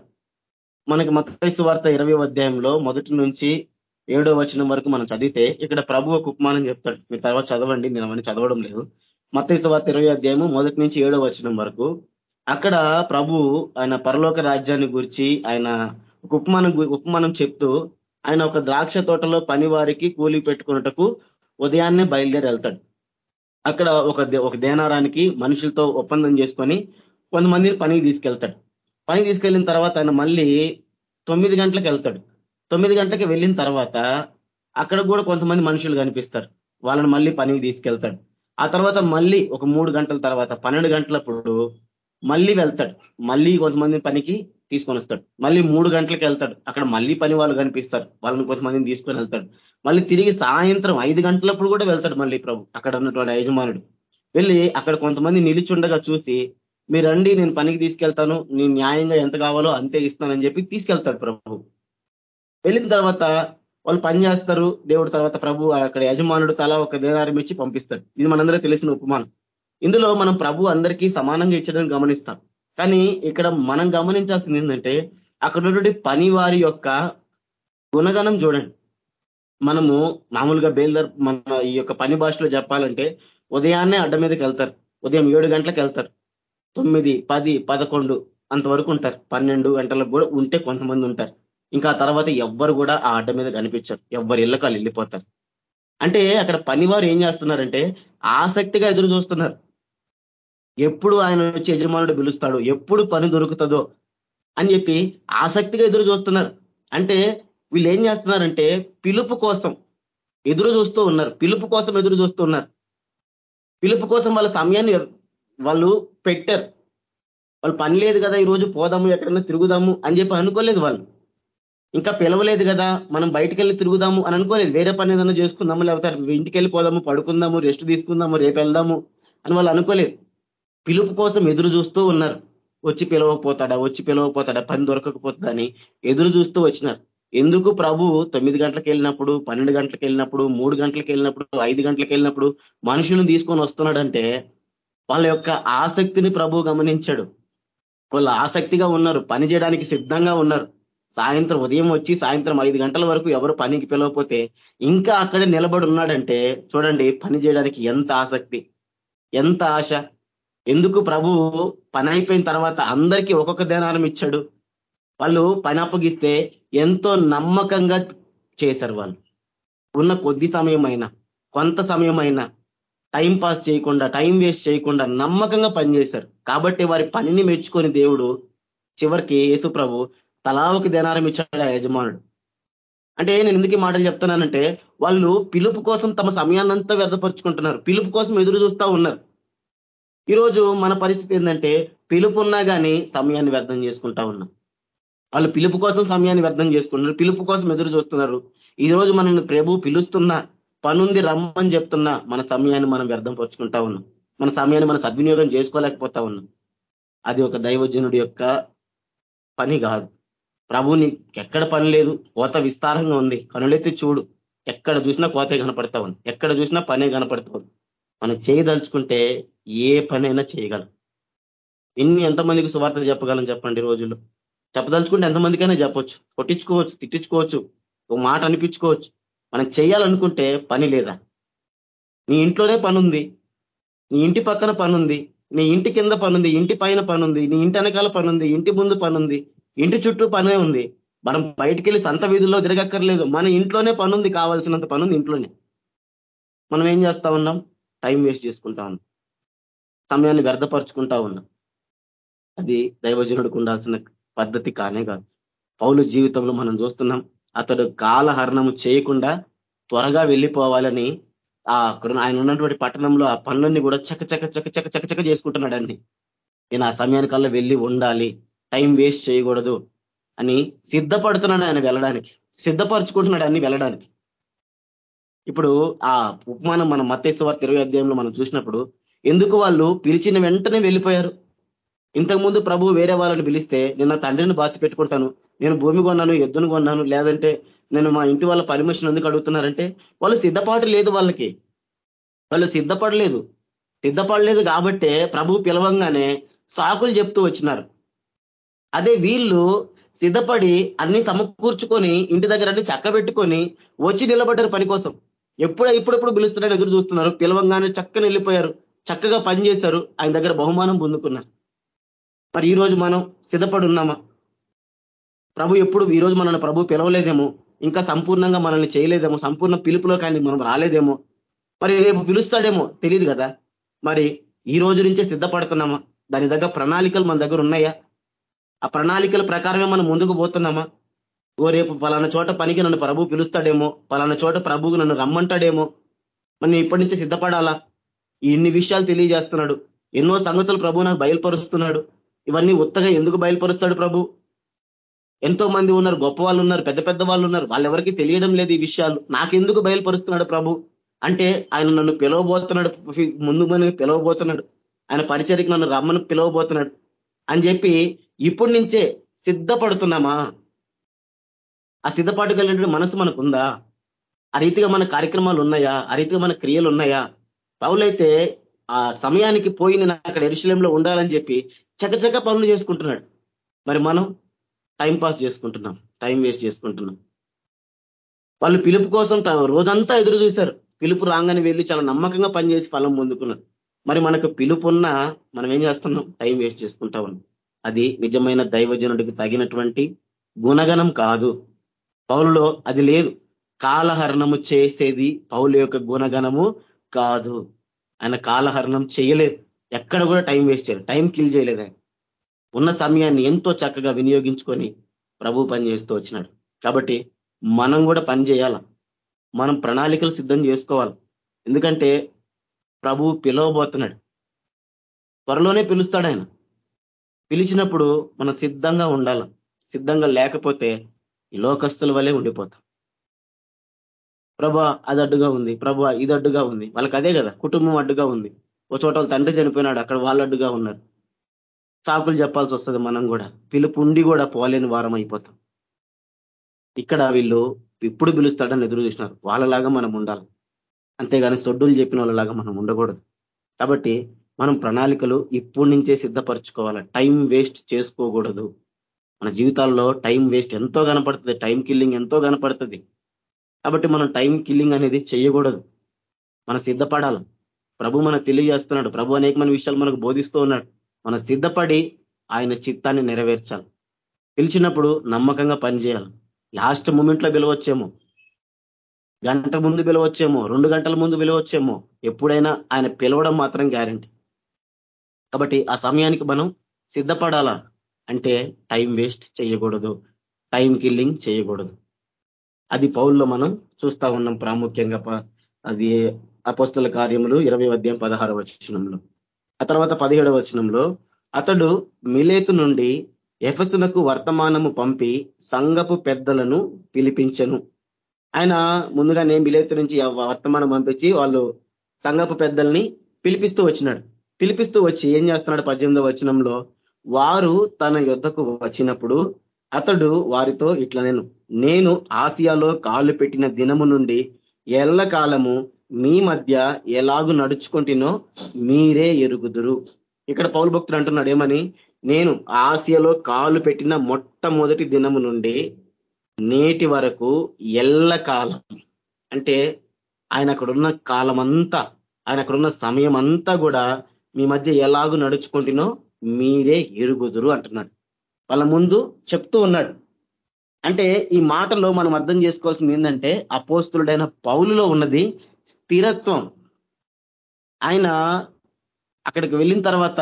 S3: మనకి మతైసు వార్త ఇరవై అధ్యాయంలో మొదటి నుంచి ఏడో వచనం వరకు మనం చదివితే ఇక్కడ ప్రభు ఒక ఉపమానం చెప్తాడు. మీరు తర్వాత చదవండి నేను అవన్నీ చదవడం లేదు. మతైసు వార్త ఇరవై అధ్యాయము మొదటి నుంచి ఏడో వచనం వరకు అక్కడ ప్రభు ఆయన పరలోక రాజ్యాన్ని గురించి ఆయన ఒక ఉపమానం ఉపమానం చెప్తూ ఆయన ఒక ద్రాక్ష తోటలో పని వారికి కూలి పెట్టుకున్నటకు ఉదయాన్నే బయలుదేరి వెళ్తాడు. అక్కడ ఒక ఒక దేనారానికి మనుషులతో ఒప్పందం చేసుకొని కొంతమందిని పనికి తీసుకెళ్తాడు. పనికి తీసుకెళ్ళిన తర్వాత ఆయన మళ్ళీ తొమ్మిది గంటలకు వెళ్తాడు. తొమ్మిది గంటలకు వెళ్ళిన తర్వాత అక్కడ కూడా కొంతమంది మనుషులు కనిపిస్తారు. వాళ్ళని మళ్ళీ పనికి తీసుకెళ్తాడు. ఆ తర్వాత మళ్ళీ ఒక మూడు గంటల తర్వాత పన్నెండు గంటలప్పుడు మళ్ళీ వెళ్తాడు. మళ్ళీ కొంతమంది పనికి తీసుకొని వస్తాడు. మళ్ళీ మూడు గంటలకు వెళ్తాడు. అక్కడ మళ్ళీ పని వాళ్ళు కనిపిస్తారు. వాళ్ళని కొంతమందిని తీసుకొని వెళ్తాడు. మళ్ళీ తిరిగి సాయంత్రం ఐదు గంటలప్పుడు కూడా వెళ్తాడు మళ్ళీ ప్రభు. అక్కడ ఉన్నటువంటి యజమానుడు. వెళ్ళి అక్కడ కొంతమంది నిలిచుండగా చూసి మీరండి నేను పనికి తీసుకెళ్తాను. నేను న్యాయంగా ఎంత కావాలో అంతే ఇస్తానని చెప్పి తీసుకెళ్తాడు ప్రభు. వెళ్ళిన తర్వాత వాళ్ళు పని చేస్తారు. దేవుడు తర్వాత ప్రభు అక్కడ యజమానుడు తల ఒక దేనారం ఇచ్చి పంపిస్తాడు. ఇది మనందరూ తెలిసిన ఉపమానం. ఇందులో మనం ప్రభు అందరికీ సమానంగా ఇచ్చడం గమనిస్తాం. కానీ ఇక్కడ మనం గమనించాల్సింది ఏంటంటే అక్కడ ఉన్నటువంటి పని వారి యొక్క గుణగణం చూడండి. మనము మామూలుగా బేల్దర్ మన ఈ యొక్క పని భాషలో చెప్పాలంటే ఉదయాన్నే అడ్డ మీదకి వెళ్తారు. ఉదయం ఏడు గంటలకు వెళ్తారు. తొమ్మిది పది పదకొండు అంతవరకు ఉంటారు. పన్నెండు గంటలకు కూడా ఉంటే కొంతమంది ఉంటారు. ఇంకా తర్వాత ఎవ్వరు కూడా ఆ అడ్డ మీద కనిపించరు. ఎవ్వరు ఇళ్ళకాలు వెళ్ళిపోతారు. అంటే అక్కడ పనివారు ఏం చేస్తున్నారంటే ఆసక్తిగా ఎదురు చూస్తున్నారు. ఎప్పుడు ఆయన వచ్చి యజమానుడు పిలుస్తాడు? ఎప్పుడు పని దొరుకుతుందో అని చెప్పి ఆసక్తిగా ఎదురు చూస్తున్నారు. అంటే వీళ్ళు ఏం చేస్తున్నారంటే పిలుపు కోసం ఎదురు చూస్తూ ఉన్నారు. పిలుపు కోసం ఎదురు చూస్తూ ఉన్నారు. పిలుపు కోసం వాళ్ళ సమయాన్ని వాళ్ళు పెట్టారు. వాళ్ళు పని లేదు కదా ఈరోజు పోదాము ఎక్కడన్నా తిరుగుదాము అని చెప్పి అనుకోలేదు వాళ్ళు. ఇంకా పిలవలేదు కదా మనం బయటికి వెళ్ళి తిరుగుదాము అని అనుకోలేదు. వేరే పని ఏదైనా చేసుకుందాము లేకపోతే ఇంటికి వెళ్ళిపోదాము పడుకుందాము రెస్ట్ తీసుకుందాము రేపు వెళ్దాము అని వాళ్ళు అనుకోలేదు. పిలుపు కోసం ఎదురు చూస్తూ ఉన్నారు. వచ్చి పిలవకపోతాడా? వచ్చి పిలవకపోతాడా? పని దొరకకపోతుందని ఎదురు చూస్తూ వచ్చినారు. ఎందుకు ప్రభు? తొమ్మిది గంటలకు వెళ్ళినప్పుడు పన్నెండు గంటలకు వెళ్ళినప్పుడు మూడు గంటలకు వెళ్ళినప్పుడు ఐదు గంటలకు వెళ్ళినప్పుడు మనుషులను తీసుకొని వస్తున్నాడంటే వాళ్ళ యొక్క ఆసక్తిని ప్రభు గమనించాడు. వాళ్ళు ఆసక్తిగా ఉన్నారు. పని చేయడానికి సిద్ధంగా ఉన్నారు. సాయంత్రం ఉదయం వచ్చి సాయంత్రం ఐదు గంటల వరకు ఎవరు పనికి పిలవకపోతే ఇంకా అక్కడే నిలబడి ఉన్నాడంటే చూడండి పని చేయడానికి ఎంత ఆసక్తి ఎంత ఆశ. ఎందుకు ప్రభు పని అయిపోయిన తర్వాత అందరికీ ఒక్కొక్క ధ్యానం ఇచ్చాడు? వాళ్ళు పని అప్పగిస్తే ఎంతో నమ్మకంగా చేశారు వాళ్ళు. ఉన్న కొద్ది సమయం అయినా కొంత సమయమైనా టైం పాస్ చేయకుండా టైం వేస్ట్ చేయకుండా నమ్మకంగా పనిచేశారు కాబట్టి వారి పనిని మెచ్చుకొని దేవుడు చివరికి యేసు ప్రభు తలా ఒక ధ్యానారం ఇచ్చాడు ఆ యజమానుడు. అంటే నేను ఎందుకు మాటలు చెప్తున్నానంటే వాళ్ళు పిలుపు కోసం తమ సమయాన్నంతా వ్యర్థపరుచుకుంటున్నారు. పిలుపు కోసం ఎదురు చూస్తూ ఉన్నారు. ఈరోజు మన పరిస్థితి ఏంటంటే పిలుపు ఉన్నా కానీ సమయాన్ని వ్యర్థం చేసుకుంటా ఉన్నాం. వాళ్ళు పిలుపు కోసం సమయాన్ని వ్యర్థం చేసుకుంటున్నారు. పిలుపు కోసం ఎదురు చూస్తున్నారు. ఈ రోజు మనల్ని ప్రభు పిలుస్తున్నా పనుంది రమ్మని చెప్తున్నా మన సమయాన్ని మనం వ్యర్థం పరుచుకుంటా ఉన్నాం. మన సమయాన్ని మనం సద్వినియోగం చేసుకోలేకపోతా ఉన్నాం. అది ఒక దైవజనుడి యొక్క పని కాదు. ప్రభుని ఎక్కడ పని లేదు. కోత విస్తారంగా ఉంది. కనులెత్తి చూడు. ఎక్కడ చూసినా కోతే కనపడతా ఉంది. ఎక్కడ చూసినా పనే కనపడతా ఉంది. మనం చేయదలుచుకుంటే ఏ పనైనా చేయగలం. ఎన్ని ఎంతమందికి సువార్త చెప్పగలం చెప్పండి రోజుల్లో. చెప్పదలుచుకుంటే ఎంతమందికైనా చెప్పొచ్చు. కొట్టించుకోవచ్చు తిట్టించుకోవచ్చు ఒక మాట అనిపించుకోవచ్చు. మనం చేయాలనుకుంటే పని లేదా? నీ ఇంట్లోనే పని ఉంది నీ ఇంటి పక్కన పని ఉంది నీ ఇంటి కింద పని ఉంది ఇంటి పైన పని ఉంది నీ ఇంటి వెనకాల పని ఉంది ఇంటి ముందు పని ఉంది ఇంటి చుట్టూ పనే ఉంది. మనం బయటికి వెళ్ళి సంత వీధుల్లో తిరగక్కర్లేదు. మన ఇంట్లోనే పని ఉంది కావాల్సినంత పని ఉంది ఇంట్లోనే. మనం ఏం చేస్తా ఉన్నాం? టైం వేస్ట్ చేసుకుంటా ఉన్నాం. సమయాన్ని వ్యర్థపరుచుకుంటా ఉన్నాం. అది దైవజనుడికి ఉండాల్సిన పద్ధతి కానే కాదు. పౌలు జీవితంలో మనం చూస్తున్నాం అతడు కాలహరణము చేయకుండా త్వరగా వెళ్ళిపోవాలని ఆ అక్కడ ఆయన ఉన్నటువంటి పట్టణంలో ఆ పనులన్నీ కూడా చక్క చక్క చక్క చక్క చక్క చక్క చేసుకుంటున్నాడు అన్ని నేను ఆ సమయానికల్లా వెళ్ళి ఉండాలి టైం వేస్ట్ చేయకూడదు అని సిద్ధపడుతున్నాడు ఆయన వెళ్ళడానికి. సిద్ధపరచుకుంటున్నాడు అన్ని వెళ్ళడానికి. ఇప్పుడు ఆ ఉపమానం మన మతేశ్వర ఇరవై అధ్యాయంలో మనం చూసినప్పుడు ఎందుకు వాళ్ళు పిలిచిన వెంటనే వెళ్ళిపోయారు? ఇంతకుముందు ప్రభు వేరే వాళ్ళని పిలిస్తే నేను నా తండ్రిని బాతి పెట్టుకుంటాను నేను భూమి కొన్నాను ఎద్దును కొన్నాను లేదంటే నేను మా ఇంటి వాళ్ళ పర్మిషన్ ఎందుకు అడుగుతున్నారంటే వాళ్ళు సిద్ధపాటు లేదు వాళ్ళకి. వాళ్ళు సిద్ధపడలేదు. సిద్ధపడలేదు కాబట్టే ప్రభు పిలవంగానే సాకులు చెప్తూ వచ్చినారు. అదే వీళ్ళు సిద్ధపడి అన్ని సమకూర్చుకొని ఇంటి దగ్గర అన్ని చక్కబెట్టుకొని వచ్చి నిలబడ్డారు పని కోసం. ఎప్పుడు ఇప్పుడెప్పుడు పిలుస్తున్నారని ఎదురు చూస్తున్నారు. పిలవంగానే చక్కని వెళ్ళిపోయారు. చక్కగా పనిచేశారు ఆయన దగ్గర బహుమానం పొందుకున్నారు. మరి ఈ రోజు మనం సిద్ధపడి ఉన్నామా ప్రభు ఎప్పుడు ఈ రోజు మనల్ని ప్రభు పిలవలేదేమో ఇంకా సంపూర్ణంగా మనల్ని చేయలేదేమో సంపూర్ణ పిలుపులో కానీ మనం రాలేదేమో మరి రేపు పిలుస్తాడేమో తెలియదు కదా? మరి ఈ రోజు నుంచే సిద్ధపడుతున్నామా? దాని దగ్గర ప్రణాళికలు మన దగ్గర ఉన్నాయా? ఆ ప్రణాళికల ప్రకారమే మనం ముందుకు పోతున్నామా? ఓ రేపు పలానా చోట పనికి నన్ను ప్రభు పిలుస్తాడేమో పలానా చోట ప్రభువు నన్ను రమ్మంటాడేమో మనం ఇప్పటి నుంచి సిద్ధపడాలా? ఇన్ని విషయాలు తెలియజేస్తున్నాడు. ఎన్నో సంగతులు ప్రభు నాకు బయలుపరుస్తున్నాడు. ఇవన్నీ ఉత్తగా ఎందుకు బయలుపరుస్తాడు ప్రభు? ఎంతో మంది ఉన్నారు గొప్ప వాళ్ళు ఉన్నారు పెద్ద పెద్ద వాళ్ళు ఉన్నారు. వాళ్ళెవరికి తెలియడం లేదు ఈ విషయాలు. నాకెందుకు బయలుపరుస్తున్నాడు ప్రభు? అంటే ఆయన నన్ను పిలవబోతున్నాడు ముందు మనకి పిలవబోతున్నాడు. ఆయన పరిచయకి నన్ను రమ్మని పిలవబోతున్నాడు. అని చెప్పి ఇప్పటి నుంచే సిద్ధపడుతున్నామా? ఆ సిద్ధపాటు కలిగినటువంటి మనసు మనకు ఉందా ఆ రీతిగా మన కార్యక్రమాలు ఉన్నాయా? ఆ రీతిగా మన క్రియలు ఉన్నాయా? పౌలైతే ఆ సమయానికి పోయి నేను అక్కడ ఎరుశలంలో ఉండాలని చెప్పి చకచక పనులు చేసుకుంటున్నాడు. మరి మనం టైం పాస్ చేసుకుంటున్నాం టైం వేస్ట్ చేసుకుంటున్నాం. వాళ్ళు పిలుపు కోసం రోజంతా ఎదురు చూశారు. పిలుపు రాగానే వెళ్ళి చాలా నమ్మకంగా పనిచేసి ఫలం పొందుకున్నారు. మరి మనకు పిలుపు ఉన్నా మనం ఏం చేస్తున్నాం? టైం వేస్ట్ చేసుకుంటా ఉన్నాం. అది నిజమైన దైవజనుడికి తగినటువంటి గుణగణం కాదు. పౌలులో అది లేదు. కాలహరణము చేసేది పౌలు యొక్క గుణగణము కాదు. ఆయన కాలహరణం చేయలేదు. ఎక్కడ కూడా టైం వేస్ట్ చేయలేదు. టైం కిల్ చేయలేదు ఆయన. ఉన్న సమయాన్ని ఎంతో చక్కగా వినియోగించుకొని ప్రభు పని చేస్తూ వచ్చినాడు. కాబట్టి మనం కూడా పని చేయాల? మనం ప్రణాళికలు సిద్ధం చేసుకోవాలి. ఎందుకంటే ప్రభు పిలవబోతున్నాడు. త్వరలోనే పిలుస్తాడు ఆయన. పిలిచినప్పుడు మనం సిద్ధంగా ఉండాల? సిద్ధంగా లేకపోతే ఈ లోకస్తుల వలె ఉండిపోతాం. ప్రభా అది అడ్డుగా ఉంది. ప్రభా ఇది అడ్డుగా ఉంది. వాళ్ళకి అదే కదా కుటుంబం అడ్డుగా ఉంది. ఓ చోట తండ్రి చనిపోయినాడు అక్కడ వాళ్ళు అడ్డుగా ఉన్నారు. సాకులు చెప్పాల్సి వస్తుంది మనం కూడా. పిలుపు ఉండి కూడా పోలేని వారం అయిపోతాం. ఇక్కడ వీళ్ళు ఇప్పుడు పిలుస్తాడని ఎదురు చూసినారు. వాళ్ళలాగా మనం ఉండాలి. అంతేగాని సొడ్డులు చెప్పిన వాళ్ళలాగా మనం ఉండకూడదు. కాబట్టి మనం ప్రణాళికలు ఇప్పటి నుంచే సిద్ధపరచుకోవాలి. టైం వేస్ట్ చేసుకోకూడదు. మన జీవితాల్లో టైం వేస్ట్ ఎంతో కనపడుతుంది. టైం కిల్లింగ్ ఎంతో కనపడుతుంది. కాబట్టి మనం టైం కిల్లింగ్ అనేది చేయకూడదు. మనం సిద్ధపడాలి. ప్రభు మనకు తెలియజేస్తున్నాడు. ప్రభు అనేకమైన విషయాలు మనకు బోధిస్తూ ఉన్నాడు. మనం సిద్ధపడి ఆయన చిత్తాన్ని నెరవేర్చాలి. పిలిచినప్పుడు నమ్మకంగా పనిచేయాలి. లాస్ట్ మూమెంట్లో పిలవచ్చేమో. గంట ముందు పిలవచ్చేమో. రెండు గంటల ముందు పిలవచ్చేమో. ఎప్పుడైనా ఆయన పిలవడం మాత్రం గ్యారంటీ కాబట్టి ఆ సమయానికి మనం సిద్ధపడాలా? అంటే టైం వేస్ట్ చేయకూడదు. టైం కిల్లింగ్ చేయకూడదు. అది పౌల్లో మనం చూస్తా ఉన్నాం ప్రాముఖ్యంగా అది అపస్తుల కార్యములు ఇరవై అధ్యాయం పదహార వచనంలో. ఆ తర్వాత పదిహేడవ వచనంలో అతడు మిలేతు నుండి ఎఫసునకు వర్తమానము పంపి సంగపు పెద్దలను పిలిపించను. ఆయన ముందుగానే మిలేతు నుంచి వర్తమానం పంపించి వాళ్ళు సంగపు పెద్దల్ని పిలిపిస్తూ వచ్చినాడు. పిలిపిస్తూ వచ్చి ఏం చేస్తున్నాడు పద్దెనిమిదవ వచనంలో వారు తన యుద్ధకు వచ్చినప్పుడు అతడు వారితో ఇట్లా నేను నేను ఆసియాలో కాలు పెట్టిన దినము నుండి ఎల్లకాలము మీ మధ్య ఎలాగు నడుచుకుంటునో మీరే ఎరుగుదురు. ఇక్కడ పౌరు భక్తుడు అంటున్నాడు ఏమని? నేను ఆసియాలో కాలు పెట్టిన మొట్టమొదటి దినము నుండి నేటి వరకు ఎల్లకాలం. అంటే ఆయన అక్కడున్న కాలం అంతా ఆయన అక్కడున్న సమయం అంతా కూడా మీ మధ్య ఎలాగూ నడుచుకుంటునో మీరే ఎరుగుదురు అంటున్నాడు. వాళ్ళ ముందు చెప్తూ ఉన్నాడు. అంటే ఈ మాటలో మనం అర్థం చేసుకోవాల్సింది ఏంటంటే అపోస్తులుడైన పౌలులో ఉన్నది స్థిరత్వం. ఆయన అక్కడికి వెళ్ళిన తర్వాత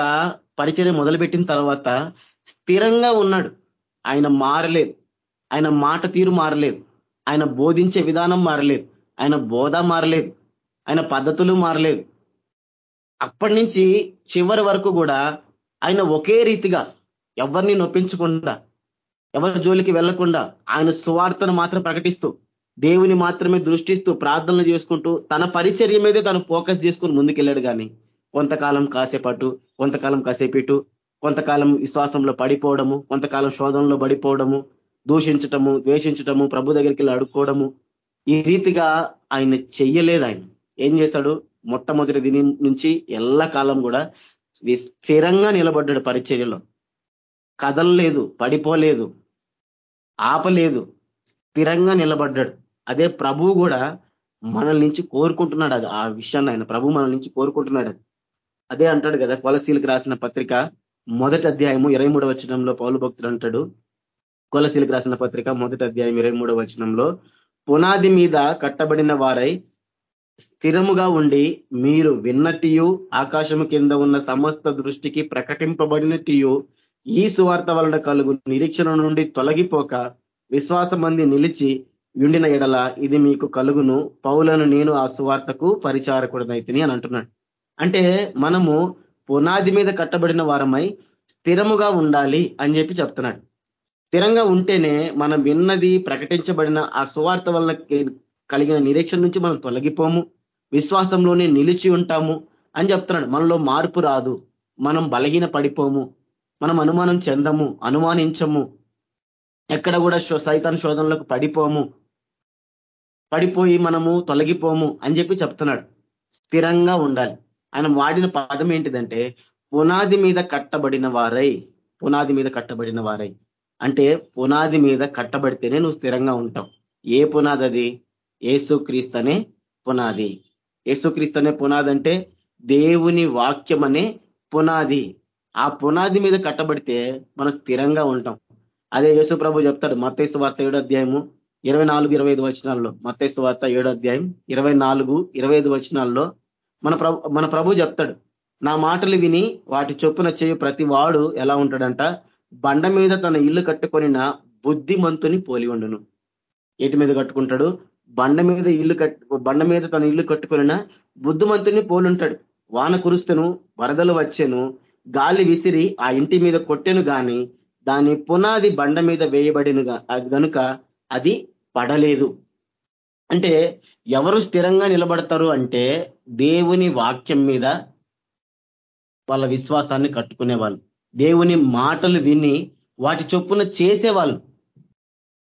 S3: పరిచయం మొదలుపెట్టిన తర్వాత స్థిరంగా ఉన్నాడు. ఆయన మారలేదు. ఆయన మాట తీరు మారలేదు. ఆయన బోధించే విధానం మారలేదు. ఆయన బోధ మారలేదు. ఆయన పద్ధతులు మారలేదు. అప్పటి నుంచి చివరి వరకు కూడా ఆయన ఒకే రీతిగా ఎవరిని నొప్పించకుండా ఎవరి జోలికి వెళ్ళకుండా ఆయన సువార్తను మాత్రం ప్రకటిస్తూ దేవుని మాత్రమే దృష్టిస్తూ ప్రార్థనలు చేసుకుంటూ తన పరిచర్య మీదే తను ఫోకస్ చేసుకుని ముందుకెళ్ళాడు కానీ కొంతకాలం కాసేపటు కొంతకాలం కాసేపిటు కొంతకాలం విశ్వాసంలో పడిపోవడము కొంతకాలం శోధనలో పడిపోవడము దూషించటము ద్వేషించటము ప్రభు దగ్గరికి వెళ్ళి అడుక్కోవడము ఈ రీతిగా ఆయన చెయ్యలేదు ఆయన. ఏం చేశాడు? మొట్టమొదటి దిని నుంచి ఎల్లకాలం కూడా స్థిరంగా నిలబడ్డాడు పరిచర్యలో. కదలలేదు పడిపోలేదు ఆపలేదు స్థిరంగా నిలబడ్డాడు. అదే ప్రభువు కూడా మనల్ నుంచి కోరుకుంటున్నాడు అది ఆ విషయాన్ని ఆయన ప్రభు మనల్ నుంచి కోరుకుంటున్నాడు అది. అదే అంటాడు కదా కొలసీలకు రాసిన పత్రిక మొదటి అధ్యాయము ఇరవై మూడవ వచనంలో పౌలు భక్తుడు అంటాడు. కొలసీలకు రాసిన పత్రిక మొదటి అధ్యాయం ఇరవై మూడవ వచనంలో పునాది మీద కట్టబడిన వారై స్థిరముగా ఉండి మీరు విన్నట్టియు ఆకాశము కింద ఉన్న సమస్త దృష్టికి ప్రకటింపబడినట్టియు ఈ సువార్త వలన కలుగు నిరీక్షణ నుండి తొలగిపోక విశ్వాసమంది నిలిచి ఉండిన ఎడల ఇది మీకు కలుగును. పౌలను నేను ఆ సువార్తకు పరిచారకుడనైతిని అని అంటున్నాడు. అంటే మనము పునాది మీద కట్టబడిన వారమై స్థిరముగా ఉండాలి అని చెప్పి చెప్తున్నాడు. స్థిరంగా ఉంటేనే మనం విన్నది ప్రకటించబడిన ఆ సువార్త వలన కలిగిన నిరీక్షణ నుంచి మనం తొలగిపోము. విశ్వాసంలోనే నిలిచి ఉంటాము అని చెప్తున్నాడు. మనలో మార్పు రాదు. మనం బలహీన పడిపోము మనం అనుమానం చెందము అనుమానించము. ఎక్కడ కూడా సైతాన్ శోధనలకు పడిపోము. పడిపోయి మనము తొలగిపోము అని చెప్పి చెప్తున్నాడు. స్థిరంగా ఉండాలి. ఆయన వాడిన పదం ఏంటిదంటే పునాది మీద కట్టబడిన వారై పునాది మీద కట్టబడిన వారై. అంటే పునాది మీద కట్టబడితేనే నువ్వు స్థిరంగా ఉంటావు. ఏ పునాది అది? ఏసుక్రీస్తనే పునాది. ఏసుక్రీస్తనే పునాది అంటే దేవుని వాక్యం అనే పునాది. ఆ పునాది మీద కట్టబడితే మనం స్థిరంగా ఉంటాం. అదే యేసు ప్రభు చెప్తాడు మత్తేసు వార్త ఏడో అధ్యాయము ఇరవై నాలుగు ఇరవై ఐదు వచనాల్లో. మత్తేసు వార్త ఏడో అధ్యాయం ఇరవై నాలుగు ఇరవై ఐదు వచనాల్లో మన ప్రభు మన ప్రభు చెప్తాడు నా మాటలు విని వాటి చొప్పున చేయు ప్రతి వాడు ఎలా ఉంటాడంట? బండ మీద తన ఇల్లు కట్టుకొనిన బుద్ధిమంతుని పోలి ఉండును. ఏటి మీద కట్టుకుంటాడు? బండ మీద ఇల్లు కట్టు బండ మీద తన ఇల్లు కట్టుకొనిన బుద్ధిమంతుని పోలుంటాడు వాన కురుస్తను వరదలు వచ్చాను గాలి విసిరి ఆ ఇంటి మీద కొట్టెను గాని దాని పునాది బండ మీద వేయబడిన కనుక అది పడలేదు. అంటే ఎవరు స్థిరంగా నిలబడతారు అంటే దేవుని వాక్యం మీద వాళ్ళ విశ్వాసాన్ని కట్టుకునే వాళ్ళు దేవుని మాటలు విని వాటి చొప్పున చేసేవాళ్ళు.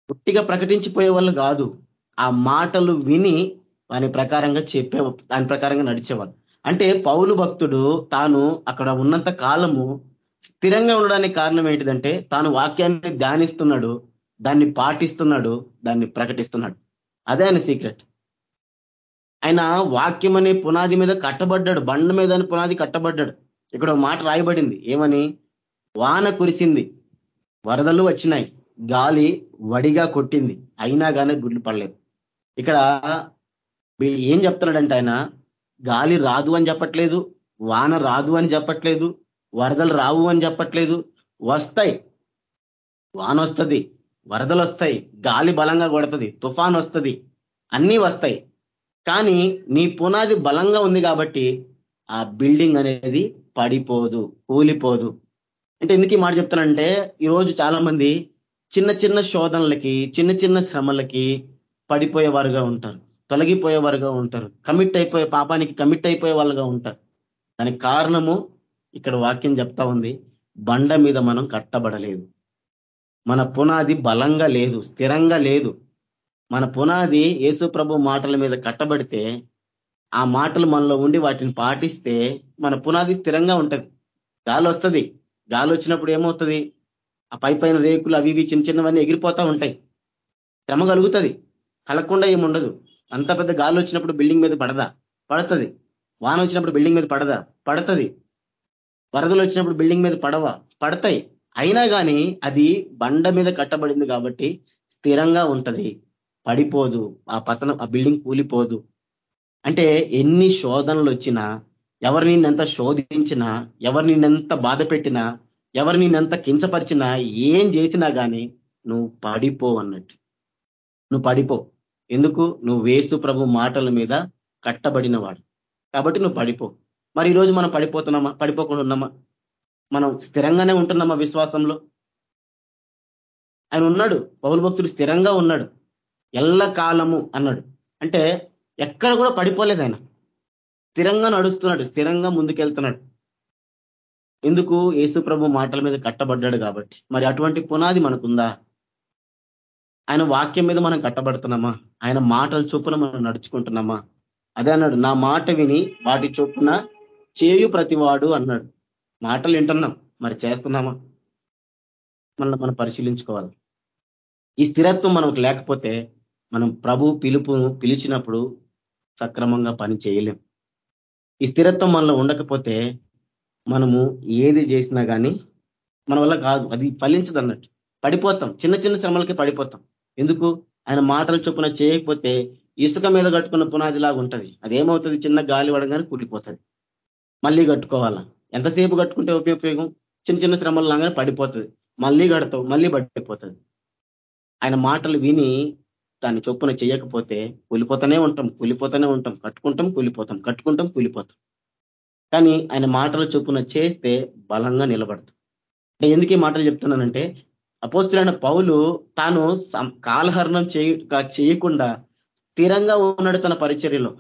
S3: పుట్టిగా ప్రకటించిపోయే వాళ్ళు కాదు. ఆ మాటలు విని దాని ప్రకారంగా చెప్పే దాని ప్రకారంగా నడిచేవాళ్ళు. అంటే పౌలు భక్తుడు తాను అక్కడ ఉన్నంత కాలము స్థిరంగా ఉండడానికి కారణం ఏంటిదంటే తాను వాక్యాన్ని ధ్యానిస్తున్నాడు దాన్ని పాటిస్తున్నాడు దాన్ని ప్రకటిస్తున్నాడు. అదే ఆయన సీక్రెట్. ఆయన వాక్యం అనే పునాది మీద కట్టబడ్డాడు బండ మీద పునాది కట్టబడ్డాడు. ఇక్కడ మాట రాయబడింది ఏమని? వాన కురిసింది వరదలు వచ్చినాయి గాలి వడిగా కొట్టింది అయినా కానీ గుడ్లు పడలేదు. ఇక్కడ ఏం చెప్తున్నాడంటే ఆయన గాలి రాదు అని చెప్పట్లేదు వాన రాదు అని చెప్పట్లేదు వరదలు రావు అని చెప్పట్లేదు వస్తాయి. వాన వస్తుంది వరదలు వస్తాయి గాలి బలంగా కొడుతుంది తుఫాన్ వస్తుంది అన్నీ వస్తాయి. కానీ నీ పునాది బలంగా ఉంది కాబట్టి ఆ బిల్డింగ్ అనేది పడిపోదు కూలిపోదు. అంటే ఎందుకు ఈ మాట చెప్తానంటే ఈరోజు చాలా మంది చిన్న చిన్న శోధనలకి చిన్న చిన్న శ్రమలకి పడిపోయేవారుగా ఉంటారు. తొలగిపోయేవారుగా ఉంటారు. కమిట్ అయిపోయే పాపానికి కమిట్ అయిపోయే వాళ్ళుగా ఉంటారు. దానికి కారణము ఇక్కడ వాక్యం చెప్తా ఉంది. బండ మీద మనం కట్టబడలేదు. మన పునాది బలంగా లేదు స్థిరంగా లేదు. మన పునాది యేసు ప్రభు మాటల మీద కట్టబడితే ఆ మాటలు మనలో ఉండి వాటిని పాటిస్తే మన పునాది స్థిరంగా ఉంటుంది. గాలి వస్తుంది. గాలి వచ్చినప్పుడు ఏమవుతుంది? ఆ పై పైన రేకులు అవి ఇవి చిన్న చిన్నవన్నీ ఎగిరిపోతూ ఉంటాయి. శ్రమ కలుగుతుంది. కలగకుండా ఏముండదు. అంత పెద్ద గాలి వచ్చినప్పుడు బిల్డింగ్ మీద పడదా? పడుతుంది. వాన వచ్చినప్పుడు బిల్డింగ్ మీద పడదా? పడుతుంది. వరదలు వచ్చినప్పుడు బిల్డింగ్ మీద పడవా? పడతాయి. అయినా కానీ అది బండ మీద కట్టబడింది కాబట్టి స్థిరంగా ఉంటది. పడిపోదు. ఆ పతనం ఆ బిల్డింగ్ కూలిపోదు. అంటే ఎన్ని శోధనలు వచ్చినా ఎవరు నిన్నెంత శోధించినా ఎవరు నిన్నెంత బాధ పెట్టినా ఎవరు నిన్నెంత కించపరిచినా ఏం చేసినా కానీ నువ్వు పడిపో అన్నట్టు నువ్వు పడిపో. ఎందుకు? నువ్వు వేసు ప్రభు మాటల మీద కట్టబడిన వాడు కాబట్టి నువ్వు పడిపో. మరి ఈరోజు మనం పడిపోతున్నామా? పడిపోకుండా ఉన్నామా? మనం స్థిరంగానే ఉంటున్నామా విశ్వాసంలో? ఆయన ఉన్నాడు. పౌరు భక్తుడు స్థిరంగా ఉన్నాడు. ఎల్ల కాలము అన్నాడు. అంటే ఎక్కడ కూడా పడిపోలేదు ఆయన. స్థిరంగా నడుస్తున్నాడు. స్థిరంగా ముందుకెళ్తున్నాడు. ఎందుకు? యేసు ప్రభు మాటల మీద కట్టబడ్డాడు కాబట్టి. మరి అటువంటి పునాది మనకుందా? ఆయన వాక్యం మీద మనం కట్టబడుతున్నామా? ఆయన మాటల చొప్పున మనం నడుచుకుంటున్నామా? అదే అన్నాడు నా మాట విని వాటి చొప్పున చేయు ప్రతివాడు అన్నాడు. మాటలు వింటున్నాం మరి చేస్తున్నామా? మనం మనం పరిశీలించుకోవాలి. ఈ స్థిరత్వం మనకు లేకపోతే మనం ప్రభు పిలుపును పిలిచినప్పుడు సక్రమంగా పని చేయలేం. ఈ స్థిరత్వం మనలో ఉండకపోతే మనము ఏది చేసినా కానీ మన వల్ల కాదు. అది ఫలించదు అన్నట్టు పడిపోతాం చిన్న చిన్న శ్రమలకి పడిపోతాం. ఎందుకు? ఆయన మాటలు చొప్పున చేయకపోతే ఇసుక మీద కట్టుకున్న పునాదిలాగా ఉంటుంది. అదేమవుతుంది? చిన్న గాలి పడగానే కూలిపోతుంది. మళ్ళీ కట్టుకోవాలా? ఎంతసేపు కట్టుకుంటే ఉపయోగం? చిన్న చిన్న శ్రమలు లాగానే పడిపోతుంది. మళ్ళీ కడతావు మళ్ళీ పడిపోతుంది. ఆయన మాటలు విని దాన్ని చొప్పున చేయకపోతే కూలిపోతూనే ఉంటాం కూలిపోతూనే ఉంటాం. కట్టుకుంటాం కూలిపోతాం కట్టుకుంటాం కూలిపోతాం. కానీ ఆయన మాటలు చొప్పున చేస్తే బలంగా నిలబడతాం. అంటే ఎందుకు ఈ మాటలు చెప్తున్నానంటే అపోస్తులైన పౌలు తాను కాలహరణం చేయకుండా స్థిరంగా ఉన్నాడు తన పరిచర్యలో.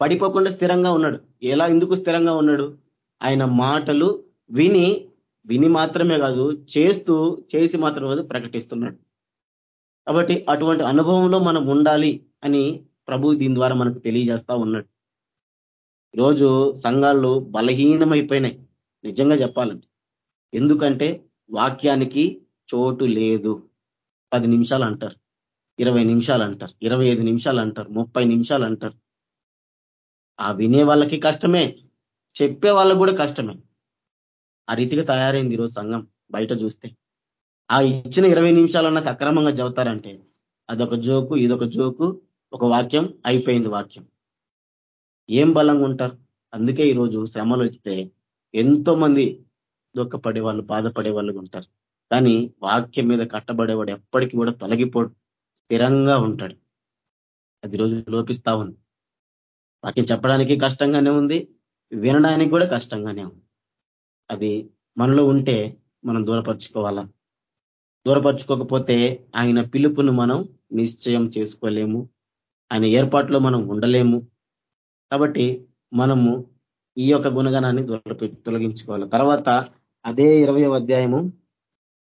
S3: పడిపోకుండా స్థిరంగా ఉన్నాడు. ఎలా ఎందుకు స్థిరంగా ఉన్నాడు? ఆయన మాటలు విని విని మాత్రమే కాదు చేస్తూ చేసి మాత్రమే కాదు ప్రకటిస్తున్నాడు. కాబట్టి అటువంటి అనుభవంలో మనం ఉండాలి అని ప్రభు దీని ద్వారా మనకు తెలియజేస్తా ఉన్నాడు. ఈరోజు సంఘాలు బలహీనమైపోయినాయి. నిజంగా చెప్పాలంటే. ఎందుకంటే వాక్యానికి చోటు లేదు. పది నిమిషాలు అంటారు ఇరవై నిమిషాలు అంటారు ఇరవై ఐదు నిమిషాలు అంటారు ముప్పై నిమిషాలు అంటారు ఆ వినే వాళ్ళకి కష్టమే. చెప్పే వాళ్ళకు కూడా కష్టమే. ఆ రీతిగా తయారైంది ఈరోజు సంఘం బయట చూస్తే. ఆ ఇచ్చిన ఇరవై నిమిషాలన్నా సక్రమంగా చదువుతారంటే అదొక జోకు ఇదొక జోకు ఒక వాక్యం అయిపోయింది వాక్యం. ఏం బలంగా ఉంటారు? అందుకే ఈరోజు శ్రమలు వస్తే ఎంతో మంది దుఃఖపడే వాళ్ళు బాధపడే వాళ్ళు ఉంటారు. కానీ వాక్యం మీద కట్టబడేవాడు ఎప్పటికీ కూడా తొలగిపోడు స్థిరంగా ఉంటాడు. అది రోజు లోపిస్తా ఉంది. వాక్యం చెప్పడానికి కష్టంగానే ఉంది వినడానికి కూడా కష్టంగానే ఉంది. అది మనలో ఉంటే మనం దూరపరుచుకోవాలా? దూరపరుచుకోకపోతే ఆయన పిలుపును మనం నిశ్చయం చేసుకోలేము. ఆయన ఏర్పాట్లో మనం ఉండలేము. కాబట్టి మనము ఈ యొక్క గుణగణాన్ని తొలగించుకోవాలి. తర్వాత అదే ఇరవై అధ్యాయము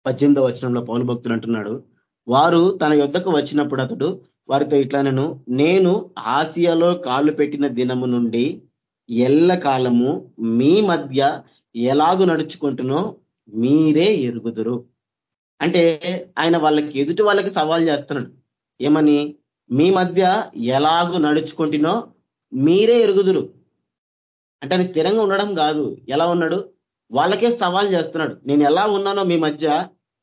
S3: పద్దెనిమిదో వచనంలో పౌలు భక్తులు అంటున్నాడు వారు తన యుద్ధకు వచ్చినప్పుడు అతడు వారితో ఇట్లా నేను నేను ఆసియాలో కాళ్ళు పెట్టిన దినము నుండి ఎల్ల కాలము మీ మధ్య ఎలాగు నడుచుకుంటునో మీరే ఎరుగుదురు. అంటే ఆయన వాళ్ళకి ఎదుటి వాళ్ళకి సవాల్ చేస్తున్నాడు ఏమని? మీ మధ్య ఎలాగు నడుచుకుంటునో మీరే ఎరుగుదురు. అంటే ఆయన స్థిరంగా ఉండడం కాదు ఎలా ఉన్నాడు? వాళ్ళకే సవాల్ చేస్తున్నాడు నేను ఎలా ఉన్నానో మీ మధ్య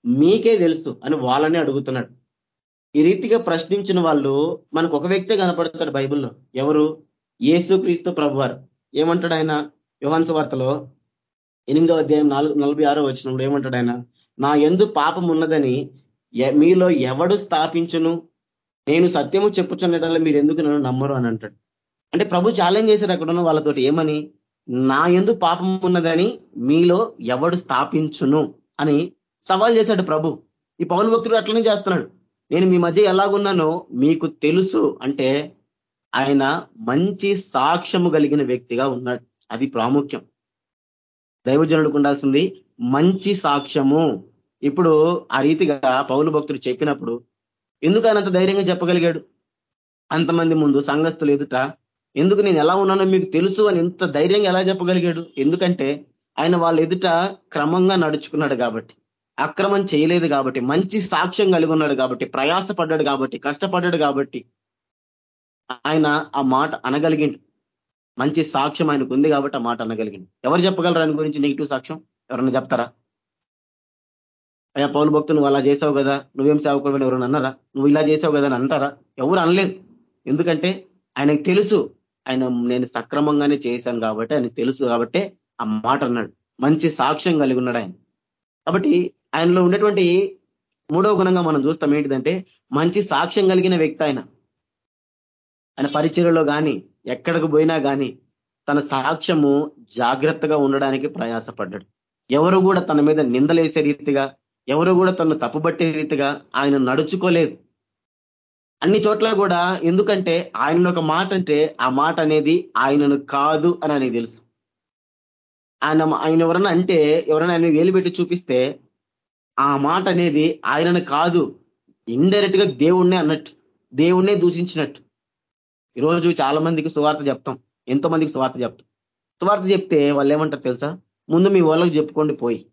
S3: మీకే తెలుసు అని వాళ్ళనే అడుగుతున్నాడు. ఈ రీతిగా ప్రశ్నించిన వాళ్ళు మనకు ఒక వ్యక్తే కనపడతాడు బైబిల్లో. ఎవరు? ఏసు క్రీస్తు ప్రభువారు. ఏమంటాడు ఆయన? యుహాన్స్ వార్తలో ఎనిమిదో అధ్యాయం నాలుగు నలభై ఆరో వచ్చినప్పుడు ఏమంటాడు ఆయన? నా ఎందు పాపం ఉన్నదని మీలో ఎవడు స్థాపించును? నేను సత్యము చెప్పుచున్నట్ల మీరు ఎందుకు నన్ను నమ్మరు అని అంటాడు. అంటే ప్రభు ఛాలెంజ్ చేశారు అక్కడ ఉన్న వాళ్ళతోటి ఏమని? నా ఎందు పాపం ఉన్నదని మీలో ఎవడు స్థాపించును అని సవాల్ చేశాడు ప్రభు. ఈ పౌరు భక్తుడు అట్లనే చేస్తున్నాడు. నేను మీ మధ్య ఎలాగున్నానో మీకు తెలుసు అంటే ఆయన మంచి సాక్ష్యము కలిగిన వ్యక్తిగా ఉన్నాడు. అది ప్రాముఖ్యం. దైవజనుడికి ఉండాల్సింది మంచి సాక్ష్యము. ఇప్పుడు ఆ రీతిగా పౌలు భక్తుడు చెప్పినప్పుడు ఎందుకు ఆయన అంత ధైర్యంగా చెప్పగలిగాడు? అంతమంది ముందు సంఘస్థులు ఎదుట ఎందుకు నేను ఎలా ఉన్నానో మీకు తెలుసు అని ఇంత ధైర్యంగా ఎలా చెప్పగలిగాడు? ఎందుకంటే ఆయన వాళ్ళ ఎదుట క్రమంగా నడుచుకున్నాడు కాబట్టి. అక్రమం చేయలేదు కాబట్టి మంచి సాక్ష్యం కలిగి ఉన్నాడు కాబట్టి ప్రయాసపడ్డాడు కాబట్టి కష్టపడ్డాడు కాబట్టి ఆయన ఆ మాట అనగలిగిండు. మంచి సాక్ష్యం ఆయనకు ఉంది కాబట్టి ఆ మాట అనగలిగిండు. ఎవరు చెప్పగలరు ఆయన గురించి నెగిటివ్ సాక్ష్యం? ఎవరన్నా చెప్తారా? అయ్యా పౌరు భక్తులు నువ్వు అలా చేసావు కదా నువ్వేం సేవకుడు ఎవరైనా అన్నారా? నువ్వు ఇలా చేసావు కదా అని అంటారా? ఎవరు అనలేదు. ఎందుకంటే ఆయనకు తెలుసు ఆయన నేను సక్రమంగానే చేశాను కాబట్టి ఆయనకు తెలుసు కాబట్టి ఆ మాట అన్నాడు. మంచి సాక్ష్యం కలిగి ఉన్నాడు ఆయన. కాబట్టి ఆయనలో ఉండేటువంటి మూడవ గుణంగా మనం చూస్తాం ఏంటిదంటే మంచి సాక్ష్యం కలిగిన వ్యక్తి ఆయన. ఆయన పరిచయలో కానీ ఎక్కడికి పోయినా కానీ తన సాక్ష్యము జాగ్రత్తగా ఉండడానికి ప్రయాసపడ్డాడు. ఎవరు కూడా తన మీద నిందలేసే రీతిగా ఎవరు కూడా తను తప్పుబట్టే రీతిగా ఆయన నడుచుకోలేదు. అన్ని చోట్ల కూడా ఎందుకంటే ఆయన ఒక మాట అంటే ఆ మాట అనేది ఆయనను కాదు అని ఆయనకు తెలుసు. ఆయన ఆయన ఎవరన్నా అంటే ఎవరైనా ఆయన వేలు పెట్టి చూపిస్తే ఆ మాట అనేది ఆయనను కాదు ఇండైరెక్ట్గా దేవుణ్ణే అన్నట్టు దేవుణ్ణే దూషించినట్టు. ఈరోజు చాలా మందికి సువార్త చెప్తాం ఎంతో మందికి సువార్త చెప్తాం. సువార్త చెప్తే వాళ్ళు ఏమంటారు తెలుసా? ముందు మీ వాళ్ళకి చెప్పుకోండి పోయి.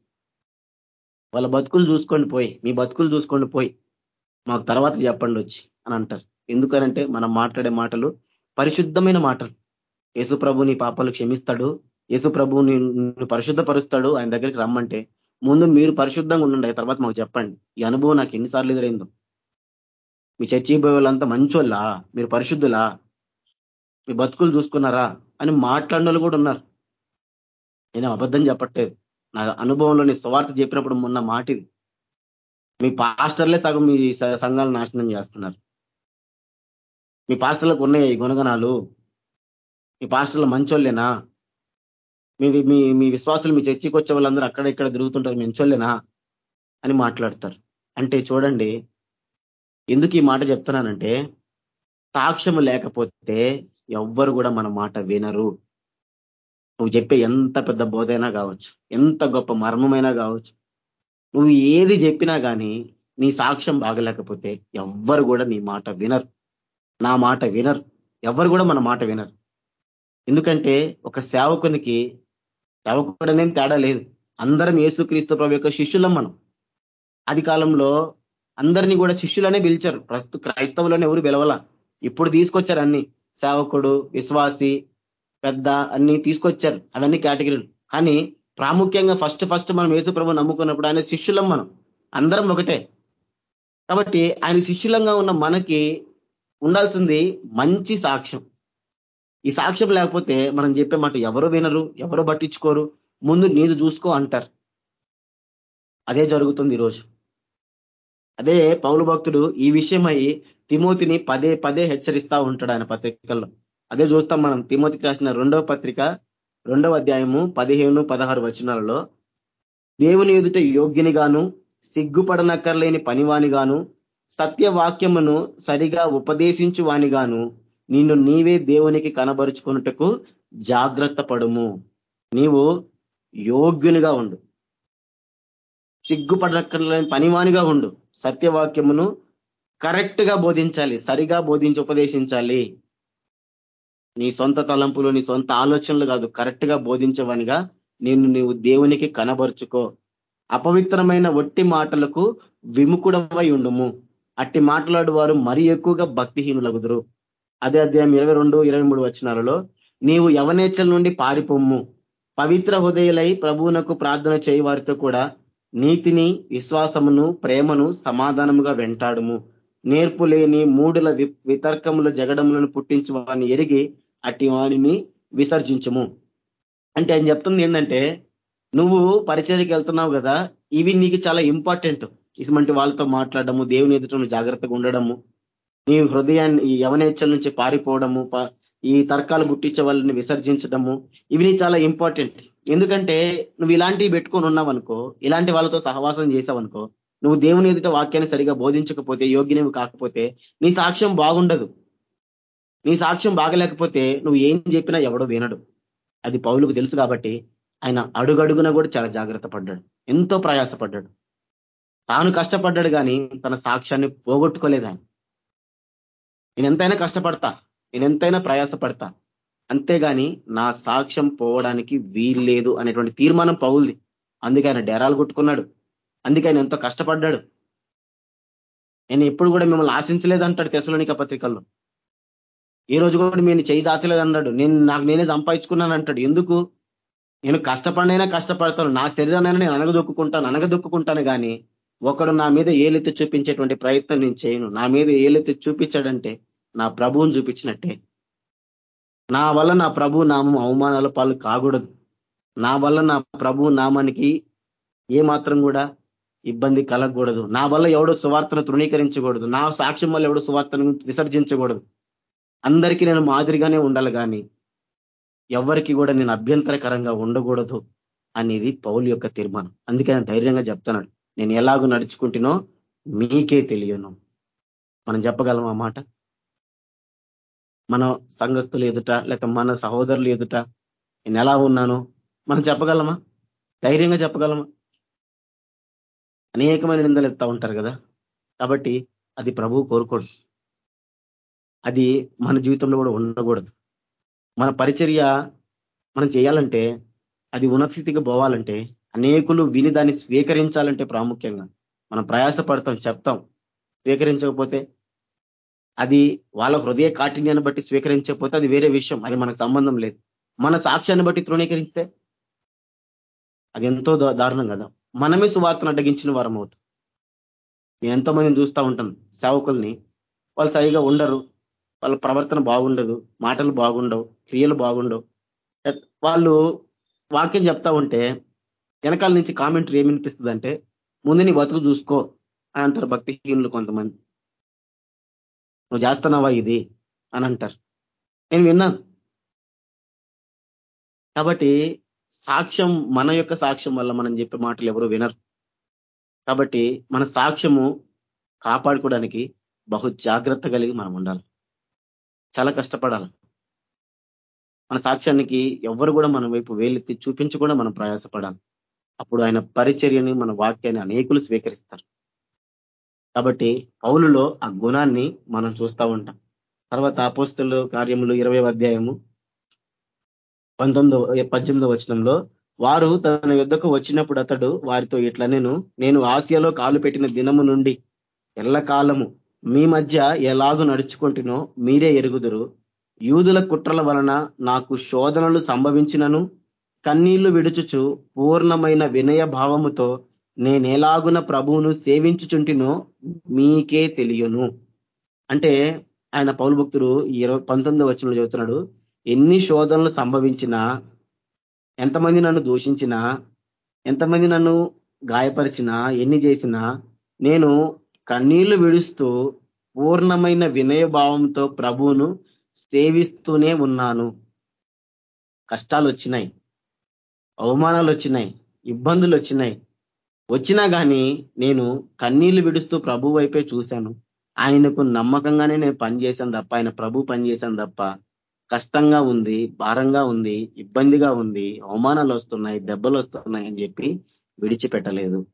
S3: వాళ్ళ బతుకులు చూసుకోండి పోయి మీ బతుకులు చూసుకోండి పోయి. మాకు తర్వాత చెప్పండి వచ్చి అని అంటారు. ఎందుకనంటే మనం మాట్లాడే మాటలు పరిశుద్ధమైన మాటలు. యేసు ప్రభు నీ పాపాలు క్షమిస్తాడు యేసు ప్రభు నిన్ను పరిశుద్ధపరుస్తాడు ఆయన దగ్గరికి రమ్మంటే ముందు మీరు పరిశుద్ధంగా ఉండండి. తర్వాత మాకు చెప్పండి. ఈ అనుభవం నాకు ఎన్నిసార్లు ఎదురైందో. మీ చర్చి వాళ్ళంతా మంచోళ్ళా? మీరు పరిశుద్ధులా? మీ బతుకులు చూసుకున్నారా? అని మాట్లాడిన కూడా ఉన్నారు. నేను అబద్ధం చెప్పట్లేదు. నా అనుభవంలో నీ స్వార్థ చెప్పినప్పుడు మొన్న మాటిది. మీ పాస్టర్లే సగం మీ సంఘాలు నాశనం చేస్తున్నారు. మీ పాస్టర్లకు ఉన్నాయి గుణగణాలు. మీ పాస్టర్లు మంచోళ్ళేనా? మీ మీ మీ విశ్వాసులు మీ చర్చికి వచ్చే వాళ్ళందరూ అక్కడ ఇక్కడ తిరుగుతుంటారు మంచోళ్ళేనా అని మాట్లాడతారు. అంటే చూడండి ఎందుకు ఈ మాట చెప్తున్నానంటే సాక్ష్యము లేకపోతే ఎవ్వరు కూడా మన మాట వినరు. నువ్వు చెప్పే ఎంత పెద్ద బోధైనా కావచ్చు ఎంత గొప్ప మర్మమైనా కావచ్చు నువ్వు ఏది చెప్పినా కానీ నీ సాక్ష్యం బాగలేకపోతే ఎవ్వరు కూడా నీ మాట వినరు. నా మాట వినరు. ఎవరు కూడా మన మాట వినరు. ఎందుకంటే ఒక సేవకునికి సేవకుడనేం తేడా లేదు. అందరం ఏసుక్రీస్తు ప్రభు యొక్క శిష్యులం మనం. ఆది కాలంలో అందరినీ కూడా శిష్యులనే పిలిచారు. ప్రస్తుత క్రైస్తవులను ఎవరు పిలవల. ఇప్పుడు తీసుకొచ్చారు అన్ని. సేవకుడు విశ్వాసి పెద్ద అన్ని తీసుకొచ్చారు. అవన్నీ కేటగిరీలు. కానీ ప్రాముఖ్యంగా ఫస్ట్ ఫస్ట్ మనం యేసు ప్రభు నమ్ముకున్నప్పుడు ఆయన శిష్యులం మనం. అందరం ఒకటే. కాబట్టి ఆయన శిష్యులంగా ఉన్న మనకి ఉండాల్సింది మంచి సాక్ష్యం. ఈ సాక్ష్యం లేకపోతే మనం చెప్పే మాట ఎవరు వినరు ఎవరు పట్టించుకోరు ముందు నీది చూసుకో అంటారు. అదే జరుగుతుంది ఈరోజు. అదే పౌలు భక్తుడు ఈ విషయమై తిమోతిని పదే పదే హెచ్చరిస్తా ఉంటాడు ఆయన పత్రికల్లో. అదే చూస్తాం మనం తిమోతికి రాసిన రెండవ పత్రిక రెండవ అధ్యాయము పదిహేను పదహారు వచనాలలో. దేవుని ఎదుట యోగ్యుని గాను సిగ్గుపడనక్కర్లేని పనివాని గాను సత్యవాక్యమును సరిగా ఉపదేశించు వానిగాను నిన్ను నీవే దేవునికి కనబరుచుకున్నట్టుకు జాగ్రత్త పడుము. నీవు యోగ్యునిగా ఉండు. సిగ్గుపడక్కర్లేని పనివానిగా ఉండు. సత్యవాక్యమును కరెక్ట్గా బోధించాలి. సరిగా బోధించి ఉపదేశించాలి. నీ సొంత తలంపులు నీ సొంత ఆలోచనలు కాదు. కరెక్ట్గా బోధించవనిగా నేను నీవు దేవునికి కనబరుచుకో. అపవిత్రమైన ఒట్టి మాటలకు విముకుడమై ఉండుము. అట్టి మాట్లాడు వారు మరీ ఎక్కువగా భక్తిహీనులగుదురు. అదే అధ్యాయం ఇరవై రెండు ఇరవై మూడు వచ్చినాలలో నీవు యవనేచ్చల నుండి పారిపోమ్ము. పవిత్ర హృదయులై ప్రభువునకు ప్రార్థన చేయి వారితో కూడా నీతిని విశ్వాసమును ప్రేమను సమాధానముగా వెంటాడుము. నేర్పు లేని మూడుల వితర్కముల జగడములను పుట్టించు వాడిని ఎరిగి అట్టి వాణిని విసర్జించము. అంటే ఆయన చెప్తుంది ఏంటంటే నువ్వు పరిచయకి వెళ్తున్నావు కదా ఇవి నీకు చాలా ఇంపార్టెంట్. ఇటువంటి వాళ్ళతో మాట్లాడము దేవుని ఎదుట జాగ్రత్తగా ఉండడము నీ హృదయాన్ని ఈ యవనేచ్చల నుంచి పారిపోవడము ఈ తర్కాలు గుట్టించే వాళ్ళని విసర్జించడము ఇవి చాలా ఇంపార్టెంట్ ఎందుకంటే నువ్వు ఇలాంటివి పెట్టుకొని ఉన్నావనుకో ఇలాంటి వాళ్ళతో సహవాసం చేసావనుకో నువ్వు దేవుని ఎదుట వాక్యాన్ని సరిగా బోధించకపోతే యోగ్యనేవి కాకపోతే నీ సాక్ష్యం బాగుండదు. నీ సాక్ష్యం బాగలేకపోతే నువ్వు ఏం చెప్పినా ఎవడో వినడు. అది పౌలుకు తెలుసు కాబట్టి ఆయన అడుగడుగున కూడా చాలా జాగ్రత్త పడ్డాడు. ఎంతో ప్రయాసపడ్డాడు. తాను కష్టపడ్డాడు కానీ తన సాక్ష్యాన్ని పోగొట్టుకోలేదు ఆయన. నేను ఎంతైనా కష్టపడతా నేను ఎంతైనా ప్రయాసపడతా. అంతేగాని నా సాక్ష్యం పోవడానికి వీల్లేదు అనేటువంటి తీర్మానం పౌల్ది. అందుకే ఆయన డేరాలు కొట్టుకున్నాడు. అందుకే ఆయన ఎంతో కష్టపడ్డాడు. నేను ఎప్పుడు కూడా మిమ్మల్ని ఆశించలేదు అంటాడు తెసలోనిక పత్రికల్లో. ఏ రోజు కూడా నేను చేయి దాచలేదన్నాడు. నేను నాకు నేనే సంపాదించుకున్నాను అంటాడు ఎందుకు? నేను కష్టపడినైనా కష్టపడతాను. నా శరీరాన్ని నేను అనగదొక్కుంటాను అనగదొక్కుంటాను కానీ ఒకడు నా మీద ఏలెత్తి చూపించేటువంటి ప్రయత్నం నేను చేయను. నా మీద ఏలెత్తి చూపించాడంటే నా ప్రభువుని చూపించినట్టే. నా వల్ల నా ప్రభు నామం అవమానాల పాలు కాకూడదు. నా వల్ల నా ప్రభు నామానికి ఏ మాత్రం కూడా ఇబ్బంది కలగకూడదు. నా వల్ల ఎవడో సువార్తను తృణీకరించకూడదు. నా సాక్ష్యం వల్ల ఎవడో సువార్తను విసర్జించకూడదు. అందరికీ నేను మాదిరిగానే ఉండాలి కానీ ఎవరికి కూడా నేను అభ్యంతరకరంగా ఉండకూడదు అనేది పౌలు యొక్క తీర్మానం. అందుకే ధైర్యంగా చెప్తున్నాడు. నేను ఎలాగో నడుచుకుంటునో మీకే తెలియను. మనం చెప్పగలం ఆ మాట? మన సంఘస్థులు ఎదుట లేక మన సహోదరులు ఎదుట నేను ఎలా ఉన్నానో మనం చెప్పగలమా? ధైర్యంగా చెప్పగలమా? అనేకమైన నిందలు ఎత్తా ఉంటారు కదా? కాబట్టి అది ప్రభువు కోరుకోడు. అది మన జీవితంలో కూడా ఉండకూడదు. మన పరిచర్య మనం చేయాలంటే అది ఉన్నతస్థితికి పోవాలంటే అనేకులు విని దాన్ని స్వీకరించాలంటే ప్రాముఖ్యంగా మనం ప్రయాసపడతాం చెప్తాం. స్వీకరించకపోతే అది వాళ్ళ హృదయ కాఠిన్యాన్ని బట్టి స్వీకరించకపోతే అది వేరే విషయం అది మనకు సంబంధం లేదు. మన సాక్ష్యాన్ని బట్టి తృణీకరిస్తే అది ఎంతో దారుణం కదా. మనమే సువార్తను అడ్డగించిన వారం అవుతాం. నేను ఎంతో మందిని చూస్తూ ఉంటాను సేవకుల్ని. వాళ్ళు సరిగా ఉండరు. వాళ్ళ ప్రవర్తన బాగుండదు మాటలు బాగుండవు క్రియలు బాగుండవు. వాళ్ళు వాక్యం చెప్తా ఉంటే వెనకాల నుంచి కామెంటరీ ఏమి వినిపిస్తుంది అంటే ముందు నీ బతుకు చూసుకో అని అంటారు భక్తిహీనులు కొంతమంది. నువ్వు చేస్తున్నావా ఇది? అని అంటారు. నేను విన్నాను. కాబట్టి సాక్ష్యం మన యొక్క సాక్ష్యం వల్ల మనం చెప్పే మాటలు ఎవరు వినరు. కాబట్టి మన సాక్ష్యము కాపాడుకోవడానికి బహు జాగ్రత్త కలిగి మనం ఉండాలి. చాలా కష్టపడాలి. మన సాక్ష్యానికి ఎవరు కూడా మన వైపు వేలెత్తి చూపించకుండా మనం ప్రయాసపడాలి. అప్పుడు ఆయన పరిచర్యని మన వాక్యాన్ని అనేకులు స్వీకరిస్తారు. కాబట్టి పౌలులో ఆ గుణాన్ని మనం చూస్తూ ఉంటాం. తర్వాత అపోస్తులు కార్యములు ఇరవై అధ్యాయము పంతొమ్మిదో పద్దెనిమిదో వచనంలో వారు తన యుద్ధకు వచ్చినప్పుడు అతడు వారితో ఇట్లా నేను నేను ఆసియాలో కాలు పెట్టిన దినము నుండి ఎల్లకాలము మీ మధ్య ఎలాగూ నడుచుకుంటునో మీరే ఎరుగుదురు. యూదుల కుట్రల వలన నాకు శోధనలు సంభవించినను కన్నీళ్ళు విడుచుచు పూర్ణమైన వినయ భావముతో నేనేలాగున ప్రభువును సేవించుచుంటినో మీకే తెలియను. అంటే ఆయన పౌరు భక్తుడు ఇరవై పంతొమ్మిదో వచ్చిన చెబుతున్నాడు ఎన్ని శోధనలు సంభవించినా ఎంతమంది నన్ను దూషించినా ఎంతమంది నన్ను గాయపరిచినా ఎన్ని చేసినా నేను కన్నీళ్ళు విడుస్తూ పూర్ణమైన వినయభావంతో ప్రభువును సేవిస్తూనే ఉన్నాను. కష్టాలు వచ్చినాయి అవమానాలు వచ్చినాయి ఇబ్బందులు వచ్చినాయి వచ్చినా కానీ నేను కన్నీళ్ళు విడుస్తూ ప్రభు వైపే చూశాను. ఆయనకు నమ్మకంగానే నేను పనిచేశాను తప్ప ఆయన ప్రభు పనిచేశాను తప్ప కష్టంగా ఉంది భారంగా ఉంది ఇబ్బందిగా ఉంది అవమానాలు వస్తున్నాయి దెబ్బలు వస్తున్నాయి అని చెప్పి విడిచిపెట్టలేదు.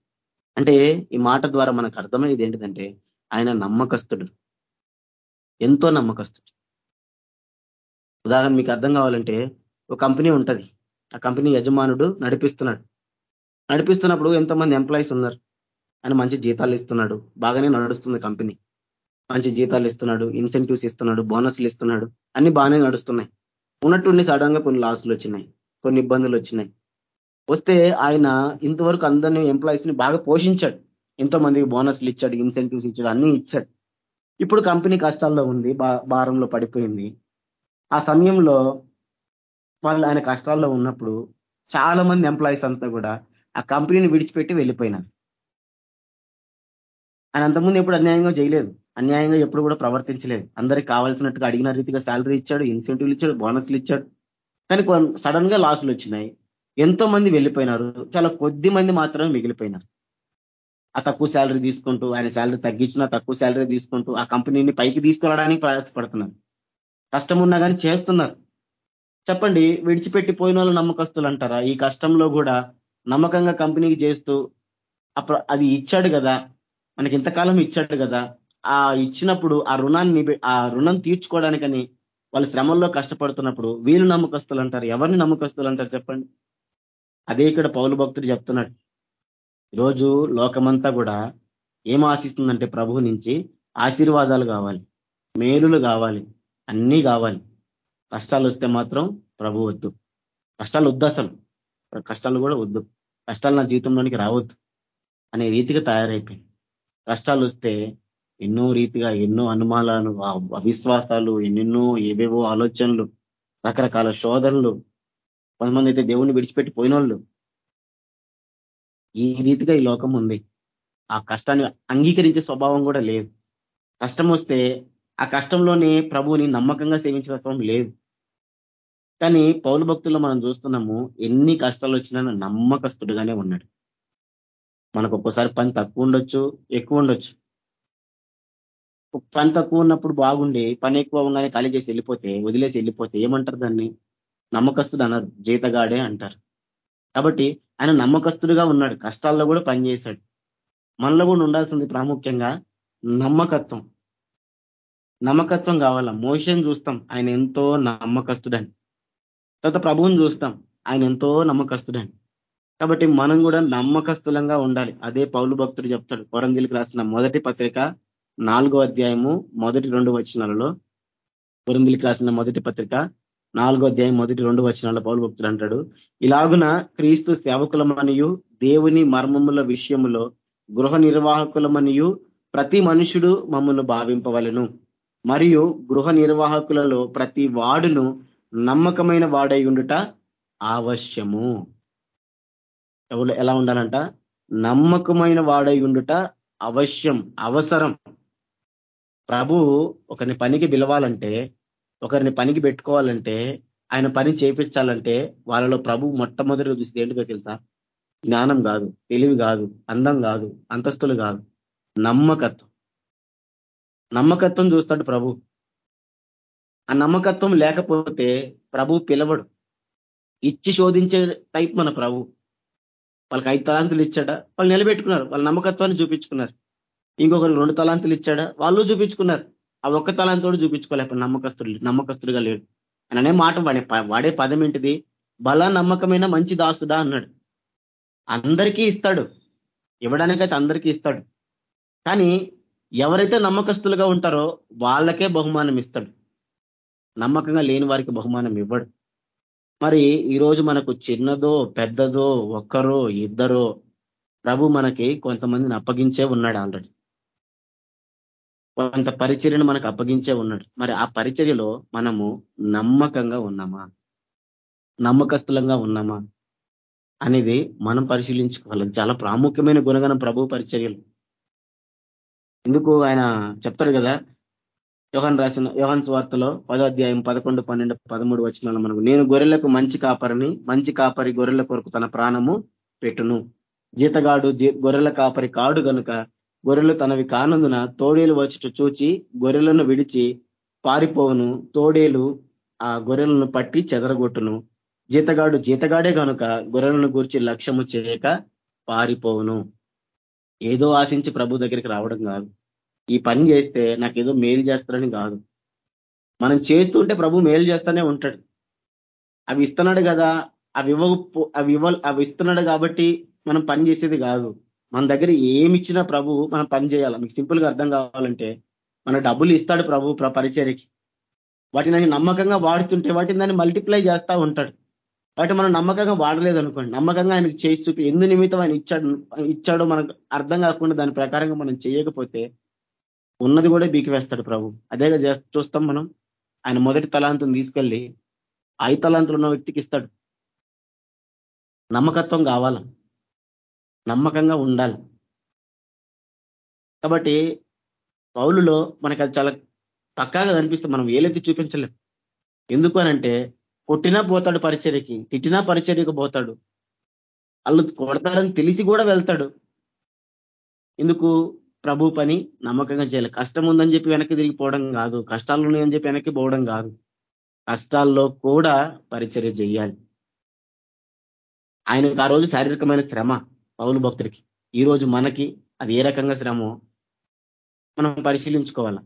S3: అంటే ఈ మాట ద్వారా మనకు అర్థమయ్యేది ఏంటిదంటే ఆయన నమ్మకస్తుడు. ఎంతో నమ్మకస్తుడు. ఉదాహరణ మీకు అర్థం కావాలంటే ఒక కంపెనీ ఉంటుంది. ఆ కంపెనీ యజమానుడు నడిపిస్తున్నాడు. నడిపిస్తున్నప్పుడు ఎంతమంది ఎంప్లాయీస్ ఉన్నారు? ఆయన మంచి జీతాలు ఇస్తున్నాడు. బాగానే నడుస్తుంది కంపెనీ. మంచి జీతాలు ఇస్తున్నాడు ఇన్సెంటివ్స్ ఇస్తున్నాడు బోనస్లు ఇస్తున్నాడు. అన్ని బాగానే నడుస్తున్నాయి. ఉన్నట్టుండి సడన్గా కొన్ని లాసులు వచ్చినాయి. కొన్ని ఇబ్బందులు వచ్చినాయి. వస్తే ఆయన ఇంతవరకు అందరినీ ఎంప్లాయీస్ని బాగా పోషించాడు. ఎంతో మందికి బోనస్లు ఇచ్చాడు ఇన్సెంటివ్స్ ఇచ్చాడు అన్ని ఇచ్చాడు. ఇప్పుడు కంపెనీ కష్టాల్లో ఉంది భారంలో పడిపోయింది. ఆ సమయంలో వాళ్ళు ఆయన కష్టాల్లో ఉన్నప్పుడు చాలా మంది ఎంప్లాయీస్ అంతా కూడా ఆ కంపెనీని విడిచిపెట్టి వెళ్ళిపోయినారు. ఆయన అంతకుముందు ఎప్పుడు అన్యాయంగా చేయలేదు. అన్యాయంగా ఎప్పుడు కూడా ప్రవర్తించలేదు. అందరికి కావాల్సినట్టుగా అడిగిన రీతిగా శాలరీ ఇచ్చాడు ఇన్సెంటివ్లు ఇచ్చాడు బోనస్లు ఇచ్చాడు. కానీ సడన్గా లాసులు వచ్చినాయి. ఎంతో మంది వెళ్ళిపోయినారు. చాలా కొద్ది మంది మాత్రమే మిగిలిపోయినారు. ఆ తక్కువ శాలరీ తీసుకుంటూ ఆయన శాలరీ తగ్గించినా తక్కువ శాలరీ తీసుకుంటూ ఆ కంపెనీని పైకి తీసుకెళ్ళడానికి ప్రయాసపడుతున్నారు. కష్టం ఉన్నా కానీ చేస్తున్నారు. చెప్పండి విడిచిపెట్టి పోయిన వాళ్ళు నమ్మకస్తులు అంటారా? ఈ కష్టంలో కూడా నమ్మకంగా కంపెనీకి చేస్తూ అప్పుడు అది ఇచ్చాడు కదా? మనకి ఇంతకాలం ఇచ్చాడు కదా? ఆ ఇచ్చినప్పుడు ఆ రుణాన్ని ఆ రుణం తీర్చుకోవడానికని వాళ్ళు శ్రమల్లో కష్టపడుతున్నప్పుడు వీళ్ళు నమ్మకస్తులు అంటారు ఎవరిని నమ్మకస్తులు అంటారు చెప్పండి? అదే ఇక్కడ పౌలు భక్తుడు చెప్తున్నాడు. ఈరోజు లోకమంతా కూడా ఏం ఆశిస్తుందంటే ప్రభువు నుంచి ఆశీర్వాదాలు కావాలి మేలులు కావాలి అన్నీ కావాలి. కష్టాలు వస్తే మాత్రం ప్రభు వద్దు. కష్టాలు వద్దు అసలు. కష్టాలు కూడా వద్దు. కష్టాలు నా జీవితంలోనికి రావద్దు అనే రీతిగా తయారైపోయింది. కష్టాలు వస్తే ఎన్నో రీతిగా ఎన్నో అనుమానాలు అవిశ్వాసాలు ఎన్నెన్నో ఏవేవో ఆలోచనలు రకరకాల శోధనలు. కొంతమంది అయితే దేవుణ్ణి విడిచిపెట్టి పోయిన ఈ రీతిగా ఈ లోకం ఉంది. ఆ కష్టాన్ని అంగీకరించే స్వభావం కూడా లేదు. కష్టం వస్తే ఆ కష్టంలోనే ప్రభువుని నమ్మకంగా సేవించడం లేదు. కానీ పౌరు భక్తుల్లో మనం చూస్తున్నాము ఎన్ని కష్టాలు వచ్చినా నమ్మకస్తుడుగానే ఉన్నాడు. మనకు ఒక్కోసారి పని తక్కువ ఉండొచ్చు ఎక్కువ ఉండొచ్చు. పని తక్కువ ఉన్నప్పుడు బాగుండి పని ఎక్కువ ఉండగానే ఖాళీ చేసి వెళ్ళిపోతే వదిలేసి వెళ్ళిపోతే ఏమంటారు దాన్ని? నమ్మకస్తుడు అన్నారు జీతగాడే అంటారు. కాబట్టి ఆయన నమ్మకస్తుడుగా ఉన్నాడు కష్టాల్లో కూడా పనిచేశాడు. మనలో కూడా ఉండాల్సింది ప్రాముఖ్యంగా నమ్మకత్వం. నమ్మకత్వం కావాలా? మోషన్ చూస్తాం. ఆయన ఎంతో నమ్మకస్తుడని. తర్వాత ప్రభువుని చూస్తాం. ఆయన ఎంతో నమ్మకస్తుడని. కాబట్టి మనం కూడా నమ్మకస్తులంగా ఉండాలి. అదే పౌలు భక్తుడు చెప్తాడు. కొరంగిలికి రాసిన మొదటి పత్రిక నాలుగో అధ్యాయము మొదటి రెండు వచనాలలో. కొరంగిలికి రాసిన మొదటి పత్రిక నాలుగో అధ్యాయం మొదటి రెండు వచనాల పౌలు భక్తుడు అంటాడు. ఇలాగున క్రీస్తు సేవకులమనియు దేవుని మర్మముల విషయములో గృహ నిర్వాహకులమనియు ప్రతి మనుషుడు మమ్మల్ని భావింపవలను. మరియు గృహ నిర్వాహకులలో ప్రతి వాడును నమ్మకమైన వాడై ఉండుట ఆవశ్యము. ఎవరు ఎలా ఉండాలంట? నమ్మకమైన వాడై ఉండుట అవశ్యం అవసరం. ప్రభు ఒకరిని పనికి పిలవాలంటే ఒకరిని పనికి పెట్టుకోవాలంటే ఆయన పని చేపించాలంటే వాళ్ళలో ప్రభు మొట్టమొదటి చూసి ఏంటిదో తెలుసా? జ్ఞానం కాదు తెలివి కాదు అందం కాదు అంతస్తులు కాదు నమ్మకత్వం. నమ్మకత్వం చూస్తాడు ప్రభు. ఆ నమ్మకత్వం లేకపోతే ప్రభు పిలవడు. ఇచ్చి శోధించే టైప్ మన ప్రభు. వాళ్ళకి ఐదు తలాంతులు ఇచ్చాడా? వాళ్ళు నిలబెట్టుకున్నారు. వాళ్ళ నమ్మకత్వాన్ని చూపించుకున్నారు. ఇంకొకరు రెండు తలాంతులు ఇచ్చాడా? వాళ్ళు చూపించుకున్నారు. ఆ ఒక్క తలాంతోడు చూపించుకోలేక నమ్మకస్తుడు నమ్మకస్తుడుగా లేడు. అనే మాట వాడే వాడే పదం ఏంటిది? బల నమ్మకమైన మంచి దాసుడా అన్నాడు. అందరికీ ఇస్తాడు. ఇవ్వడానికైతే అందరికీ ఇస్తాడు. కానీ ఎవరైతే నమ్మకస్తులుగా ఉంటారో వాళ్ళకే బహుమానం ఇస్తాడు. నమ్మకంగా లేని వారికి బహుమానం ఇవ్వడు. మరి ఈరోజు మనకు చిన్నదో పెద్దదో ఒక్కరో ఇద్దరో ప్రభు మనకి కొంతమందిని అప్పగించే ఉన్నాడు ఆల్రెడీ. కొంత పరిచర్యను మనకు అప్పగించే ఉన్నాడు. మరి ఆ పరిచర్యలో మనము నమ్మకంగా ఉన్నామా? నమ్మకస్తులంగా ఉన్నామా? అనేది మనం పరిశీలించుకోవాలి. చాలా ప్రాముఖ్యమైన గుణగణం ప్రభు పరిచర్యలు. ఎందుకు ఆయన చెప్తారు కదా? యోహన్ రాసిన యోహన్ స్వార్తలో పదో అధ్యాయం పదకొండు పన్నెండు పదమూడు వచ్చిన మనకు నేను గొర్రెలకు మంచి కాపరిని మంచి కాపరి గొర్రెల కొరకు తన ప్రాణము పెట్టును. జీతగాడు గొర్రెల కాపరి కాడు గనుక గొర్రెలు తనవి కానందున తోడేలు వచ్చి చూచి గొర్రెలను విడిచి పారిపోవును. తోడేలు ఆ గొర్రెలను పట్టి చెదరగొట్టును. జీతగాడు జీతగాడే కనుక గొర్రెలను గూర్చి లక్ష్యము చేయక పారిపోవును. ఏదో ఆశించి ప్రభు దగ్గరికి రావడం కాదు. ఈ పని చేస్తే నాకేదో మేలు చేస్తారని కాదు. మనం చేస్తుంటే ప్రభు మేలు చేస్తూనే ఉంటాడు. అవి ఇస్తున్నాడు కదా అవి ఇవ్వ అవి ఇవ్వ అవి ఇస్తున్నాడు కాబట్టి మనం పని చేసేది కాదు. మన దగ్గర ఏమి ఇచ్చినా ప్రభు మనం పని చేయాలి. మీకు సింపుల్గా అర్థం కావాలంటే మన డబ్బులు ఇస్తాడు ప్రభు పరిచర్యకి. వాటిని నమ్మకంగా వాడుతుంటే వాటిని దాన్ని మల్టిప్లై చేస్తూ ఉంటాడు. వాటి మనం నమ్మకంగా వాడలేదు అనుకోండి నమ్మకంగా ఆయనకు చేసి చూపి ఎందు నిమిత్తం ఆయన ఇచ్చాడు ఇచ్చాడో మనకు అర్థం కాకుండా దాని ప్రకారంగా మనం చేయకపోతే ఉన్నది కూడా బీకివేస్తాడు ప్రభు. అదేగా చూస్తాం మనం. ఆయన మొదటి తలాంతం తీసుకెళ్ళి ఐదు తలాంతులు ఉన్న వ్యక్తికి ఇస్తాడు. నమ్మకత్వం కావాల? నమ్మకంగా ఉండాలి. కాబట్టి పౌలులో మనకు అది చాలా పక్కాగా కనిపిస్తుంది మనం ఏలెత్తి చూపించలేం. ఎందుకు అనంటే కొట్టినా పోతాడు పరిచర్యకి తిట్టినా పరిచర్యకు పోతాడు. వాళ్ళు కొడతారని తెలిసి కూడా వెళ్తాడు. ఎందుకు? ప్రభు పని నమ్మకంగా చేయాలి. కష్టం ఉందని చెప్పి వెనక్కి తిరిగిపోవడం కాదు. కష్టాలు ఉన్నాయని చెప్పి వెనక్కి పోవడం కాదు. కష్టాల్లో కూడా పరిచర్య చేయాలి. ఆయనకు ఆ రోజు శారీరకమైన శ్రమ పౌలు భక్తుడికి. ఈ రోజు మనకి అది ఏ రకంగా శ్రమో మనం పరిశీలించుకోవాలి.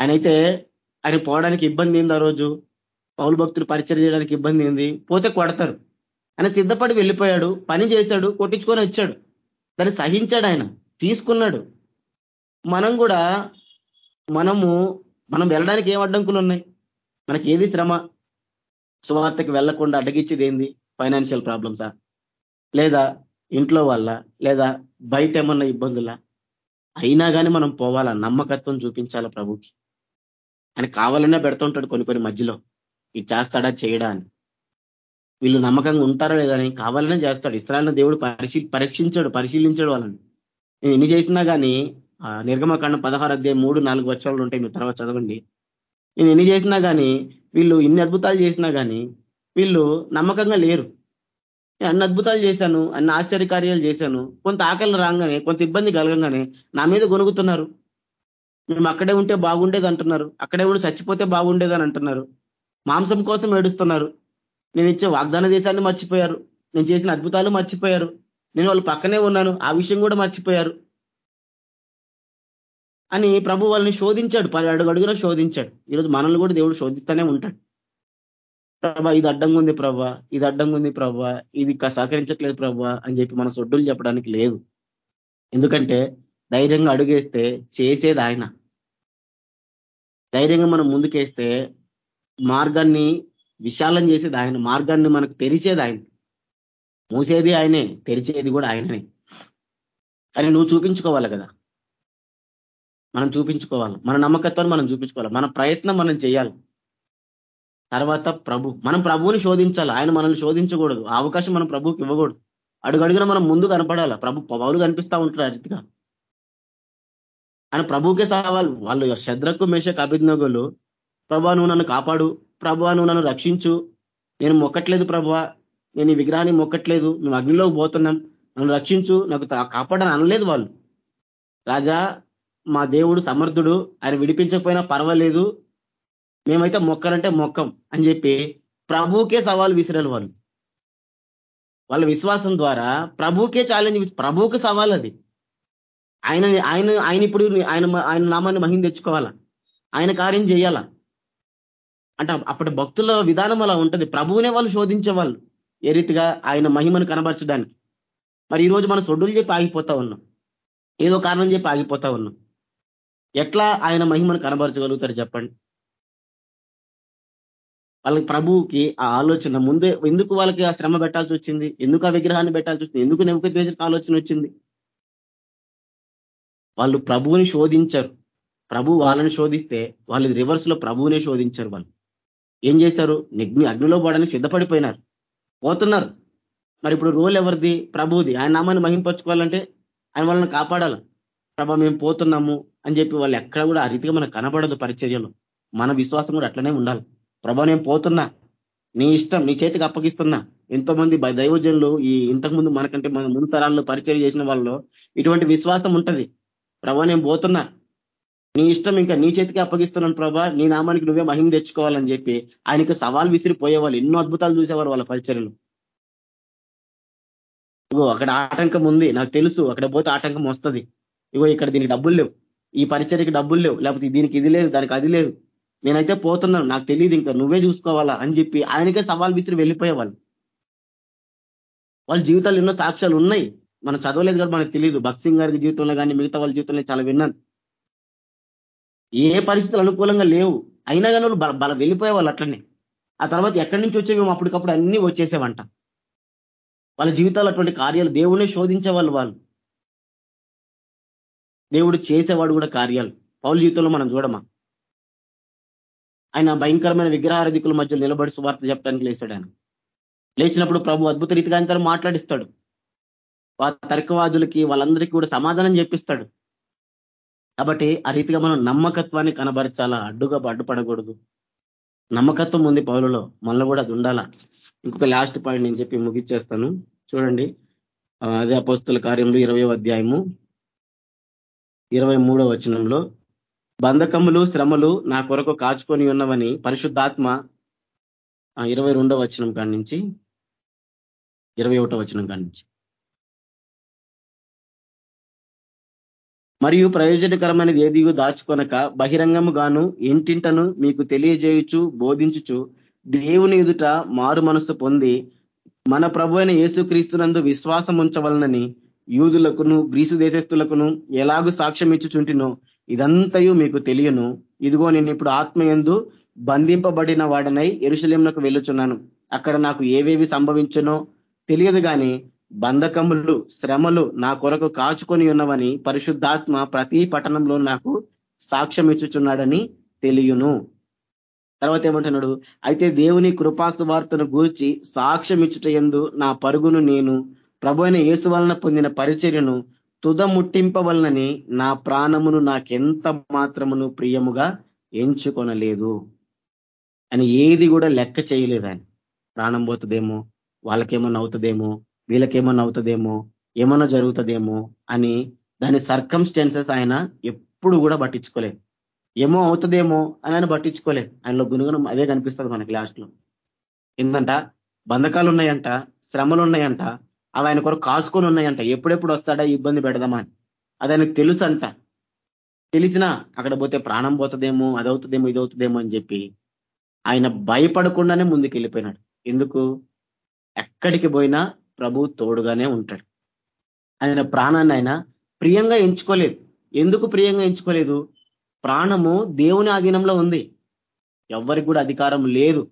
S3: ఆయన అయితే ఆయన పోవడానికి ఇబ్బంది ఏంది ఆ రోజు? పౌలు భక్తులు పరిచయం చేయడానికి ఇబ్బంది ఏంది పోతే కొడతారు. ఆయన సిద్ధపడి వెళ్ళిపోయాడు. పని చేశాడు. కొట్టించుకొని వచ్చాడు. దాన్ని సహించాడు ఆయన. తీసుకున్నాడు. మనం కూడా మనము మనం వెళ్ళడానికి ఏం అడ్డంకులు ఉన్నాయి? మనకి ఏది శ్రమ? సువార్తకి వెళ్ళకుండా అడ్డగించేది ఏంది? ఫైనాన్షియల్ ప్రాబ్లమ్సా? లేదా ఇంట్లో వల్ల లేదా బయట ఏమన్నా ఇబ్బందులా? అయినా కానీ మనం పోవాలా? నమ్మకత్వం చూపించాలా ప్రభుకి? ఆయన కావాలనే పెడుతుంటాడు కొన్ని కొన్ని మధ్యలో. ఇది చేస్తాడా చేయడా అని. వీళ్ళు నమ్మకంగా ఉంటారా లేదని కావాలనే చేస్తాడు. ఇస్రాయల్ దేవుడు పరిశీ పరీక్షించాడు పరిశీలించాడు వాళ్ళని. నేను ఎన్ని చేసినా కానీ నిర్గమకాండం పదహారు అధ్యాయం మూడు నాలుగు వచ్చాలు ఉంటాయి మీరు తర్వాత చదవండి. నేను ఎన్ని చేసినా కానీ వీళ్ళు ఇన్ని అద్భుతాలు చేసినా కానీ వీళ్ళు నమ్మకంగా లేరు. నేను అన్ని అద్భుతాలు చేశాను అన్ని ఆశ్చర్యకార్యాలు చేశాను కొంత ఆకలి రాగానే కొంత ఇబ్బంది కలగంగానే నా మీద గొనుగుతున్నారు. మేము అక్కడే ఉంటే బాగుండేది అంటున్నారు. అక్కడే ఉండి చచ్చిపోతే బాగుండేదని అంటున్నారు. మాంసం కోసం ఏడుస్తున్నారు. నేను ఇచ్చే వాగ్దాన దేశాన్ని మర్చిపోయారు. నేను చేసిన అద్భుతాలు మర్చిపోయారు. నేను వాళ్ళు పక్కనే ఉన్నాను. ఆ విషయం కూడా మర్చిపోయారు. అని ప్రభు వాళ్ళని శోధించాడు. పది అడుగు అడుగున శోధించాడు. ఈరోజు మనల్ని కూడా దేవుడు శోధిస్తూనే ఉంటాడు. ప్రభా ఇది అడ్డంగా ఉంది ప్రభా. ఇది అడ్డంగా ఉంది ప్రభా. ఇది సహకరించట్లేదు ప్రభా అని చెప్పి మన సొడ్డులు చెప్పడానికి లేదు. ఎందుకంటే ధైర్యంగా అడుగేస్తే చేసేది ఆయన. ధైర్యంగా మనం ముందుకేస్తే మార్గాన్ని విశాలం చేసేది ఆయన. మార్గాన్ని మనకు తెరిచేది ఆయన. మూసేది ఆయనే తెరిచేది కూడా ఆయననే. కానీ నువ్వు చూపించుకోవాలి కదా. మనం చూపించుకోవాలి. మన నమ్మకత్వాన్ని మనం చూపించుకోవాలి. మన ప్రయత్నం మనం చేయాలి. తర్వాత ప్రభు. మనం ప్రభువుని శోధించాలి. ఆయన మనల్ని శోధించకూడదు. ఆ అవకాశం మనం ప్రభువుకి ఇవ్వకూడదు. అడుగడుగున మనం ముందు కనపడాలి? ప్రభు పవాలు కనిపిస్తా ఉంటారు రీతిగా ఆయన ప్రభువుకే సవాల్. వాళ్ళు శద్రకు మేషకు అభిజ్ఞగులు ప్రభా నువ్వు నన్ను కాపాడు. ప్రభా నువ్వు నన్ను రక్షించు. నేను మొక్కట్లేదు ప్రభా. నేను ఈ విగ్రహాన్ని మొక్కట్లేదు. మేము అగ్నిలోకి పోతున్నాం. నన్ను రక్షించు. నాకు కాపాడని అనలేదు వాళ్ళు. రాజా మా దేవుడు సమర్థుడు. ఆయన విడిపించకపోయినా పర్వాలేదు. మేమైతే మొక్కలంటే మొక్కం అని చెప్పి ప్రభువుకే సవాల్ విసిరాలి వాళ్ళు. వాళ్ళ విశ్వాసం ద్వారా ప్రభువుకే ఛాలెంజ్ ప్రభువుకి సవాల్ అది. ఆయన ఆయన ఆయన ఇప్పుడు ఆయన ఆయన నామాన్ని మహిం తెచ్చుకోవాలా? ఆయన కార్యం చేయాలా? అంటే అప్పటి భక్తుల విధానం అలా ఉంటుంది. ప్రభువునే వాళ్ళు శోధించే వాళ్ళు. ఏ రీతిగా ఆయన మహిమను కనబరచడానికి. మరి ఈరోజు మనం సొడ్డులు చెప్పి ఆగిపోతా ఉన్నాం. ఏదో కారణం చెప్పి ఆగిపోతా ఉన్నాం. ఎట్లా ఆయన మహిమను కనబరచగలుగుతారు చెప్పండి? వాళ్ళకి ప్రభువుకి ఆ ఆలోచన ముందే ఎందుకు వాళ్ళకి ఆ శ్రమ పెట్టాల్సి వచ్చింది? ఎందుకు ఆ విగ్రహాన్ని పెట్టాల్సి వచ్చింది? ఎందుకు నెమ్మకి ఆలోచన వచ్చింది? వాళ్ళు ప్రభువుని శోధించారు. ప్రభు వాళ్ళని శోధిస్తే వాళ్ళు రివర్స్లో ప్రభువునే శోధించారు వాళ్ళు. ఏం చేశారు? నిగ్ని అగ్నిలో పోవడానికి సిద్ధపడిపోయినారు. పోతున్నారు. మరి ఇప్పుడు రోల్ ఎవరిది? ప్రభుది ఆయన నామాన్ని మహింపరచుకోవాలంటే ఆయన వాళ్ళని కాపాడాలి. ప్రభా మేము పోతున్నాము అని చెప్పి వాళ్ళు ఎక్కడ కూడా ఆ రీతిగా మనకు కనబడదు పరిచర్యలో. మన విశ్వాసం కూడా అట్లనే ఉండాలి. ప్రభా నేను పోతున్నా. నీ ఇష్టం నీ చేతికి అప్పగిస్తున్నా. ఎంతో మంది దైవజనులు ఈ ఇంతకుముందు మనకంటే మన ముందు తరాల్లో పరిచయం చేసిన వాళ్ళలో ఇటువంటి విశ్వాసం ఉంటుంది. ప్రభా నేను పోతున్నా. నీ ఇష్టం ఇంకా నీ చేతికి అప్పగిస్తున్నాను ప్రభా నీ నామానికి నువ్వే మహిమ తెచ్చుకోవాలని చెప్పి ఆయనకు సవాల్ విసిరిపోయేవాళ్ళు ఎన్నో అద్భుతాలు చూసేవారు వాళ్ళ పరిచయలు ఇగో అక్కడ ఆటంకం ఉంది నాకు తెలుసు అక్కడ పోతే ఆటంకం వస్తుంది. ఇగో ఇక్కడ దీనికి డబ్బులు లేవు ఈ పరిచర్యకి డబ్బులు లేవు లేకపోతే దీనికి ఇది లేదు దానికి అది లేదు. నేనైతే పోతున్నాను నాకు తెలియదు ఇంకా నువ్వే చూసుకోవాలా అని చెప్పి ఆయనకే సవాల్ విసిరి వెళ్ళిపోయేవాళ్ళు. వాళ్ళ జీవితాలు ఎన్నో సాక్ష్యాలు ఉన్నాయి. మనం చదవలేదు కానీ మనకు తెలియదు. భక్సింగ్ గారి జీవితంలో కానీ మిగతా వాళ్ళ జీవితంలో చాలా విన్నాను. ఏ పరిస్థితులు అనుకూలంగా లేవు. అయినా కానీ వాళ్ళు బల వెళ్ళిపోయేవాళ్ళు అట్లనే. ఆ తర్వాత ఎక్కడి నుంచి వచ్చేవి అప్పటికప్పుడు అన్ని వచ్చేసేవంట. వాళ్ళ జీవితాలు అటువంటి కార్యాలు దేవుణ్ణి శోధించేవాళ్ళు వాళ్ళు. దేవుడు చేసేవాడు కూడా కార్యాలు. పౌల జీవితంలో మనం చూడమా? ఆయన భయంకరమైన విగ్రహారధికుల మధ్య నిలబడి సువార్త చెప్పడానికి లేచాడు ఆయన. లేచినప్పుడు ప్రభు అద్భుత రీతిగా ఆయన మాట్లాడిస్తాడు తర్కవాదులకి వాళ్ళందరికీ కూడా సమాధానం చెప్పిస్తాడు. కాబట్టి ఆ రీతిగా మనం నమ్మకత్వాన్ని కనబరచాలా? అడ్డుగా అడ్డుపడకూడదు నమ్మకత్వం ఉంది పౌలలో మనలో కూడా అది ఉండాలా? ఇంకొక లాస్ట్ పాయింట్ నేను చెప్పి ముగిచ్చేస్తాను. చూడండి. అదే అపోస్తుల కార్యంలో ఇరవై అధ్యాయము. ఇరవై మూడో వచనంలో బంధకములు శ్రమలు నా కొరకు కాచుకొని ఉన్నవని పరిశుద్ధాత్మ ఇరవై రెండో వచనం కాడి నుంచి ఇరవై ఒకటో వచనం కాడి నుంచి మరియు ప్రయోజనకరమైనది ఏదియో దాచుకొనక బహిరంగముగాను ఇంటింటను మీకు తెలియజేయుచు బోధించుచు దేవుని ఎదుట మారు మనస్సు పొంది మన ప్రభు అయిన యేసుక్రీస్తునందు విశ్వాసం ఉంచవలనని యూదులకును గ్రీసు దేశస్తులకును ఎలాగూ సాక్ష్యం ఇచ్చుచుంటినో ఇదంతయు మీకు తెలియను. ఇదిగో నేను ఇప్పుడు ఆత్మయందు బంధింపబడిన వాడనై ఎరుశలేంలకు వెళ్ళుచున్నాను. అక్కడ నాకు ఏవేవి సంభవించునో తెలియదు కానీ బంధకములు శ్రమలు నా కొరకు కాచుకొని ఉన్నవని పరిశుద్ధాత్మ ప్రతి పట్టణంలో నాకు సాక్ష్యం ఇచ్చుచున్నాడని తెలియను. తర్వాత ఏమంటున్నాడు? అయితే దేవుని కృపాసు వార్తను గూర్చి సాక్ష్యం ఇచ్చుటయందు నా పరుగును నేను ప్రభు అయిన యేసు వలన పొందిన పరిచర్యను తుదముట్టింపవలనని నా ప్రాణమును నాకెంత మాత్రమును ప్రియముగా ఎంచుకొనలేదు. అని ఏది కూడా లెక్క చేయలేదని ప్రాణం పోతుందేమో వాళ్ళకేమన్నా అవుతుందేమో వీళ్ళకేమన్నా అవుతుందేమో ఏమన్నా జరుగుతుందేమో అని దాని సర్కమ్స్టెన్సెస్ ఆయన ఎప్పుడు కూడా పట్టించుకోలేదు. ఏమో అవుతుందేమో అని ఆయన పట్టించుకోలేదు. ఆయనలో గుణగుణం అదే కనిపిస్తుంది మనకి లాస్ట్లో ఏంటంట బంధకాలు ఉన్నాయంట శ్రమలు ఉన్నాయంట అవి ఆయన కొరకు కాసుకొని ఉన్నాయంట. ఎప్పుడెప్పుడు వస్తాడా ఇబ్బంది పెడదామా అని. అది ఆయనకు తెలుసు అంట తెలిసినా అక్కడ పోతే ప్రాణం పోతుందేమో అదవుతుందేమో ఇదవుతుందేమో అని చెప్పి ఆయన భయపడకుండానే ముందుకు వెళ్ళిపోయినాడు ఎందుకు? ఎక్కడికి పోయినా ప్రభు తోడుగానే ఉంటాడు. ఆయన ప్రాణాన్ని ఆయన ప్రియంగా ఎంచుకోలేదు. ఎందుకు ప్రియంగా ఎంచుకోలేదు? ప్రాణము దేవుని ఆధీనంలో ఉంది. ఎవరికి కూడా అధికారం లేదు.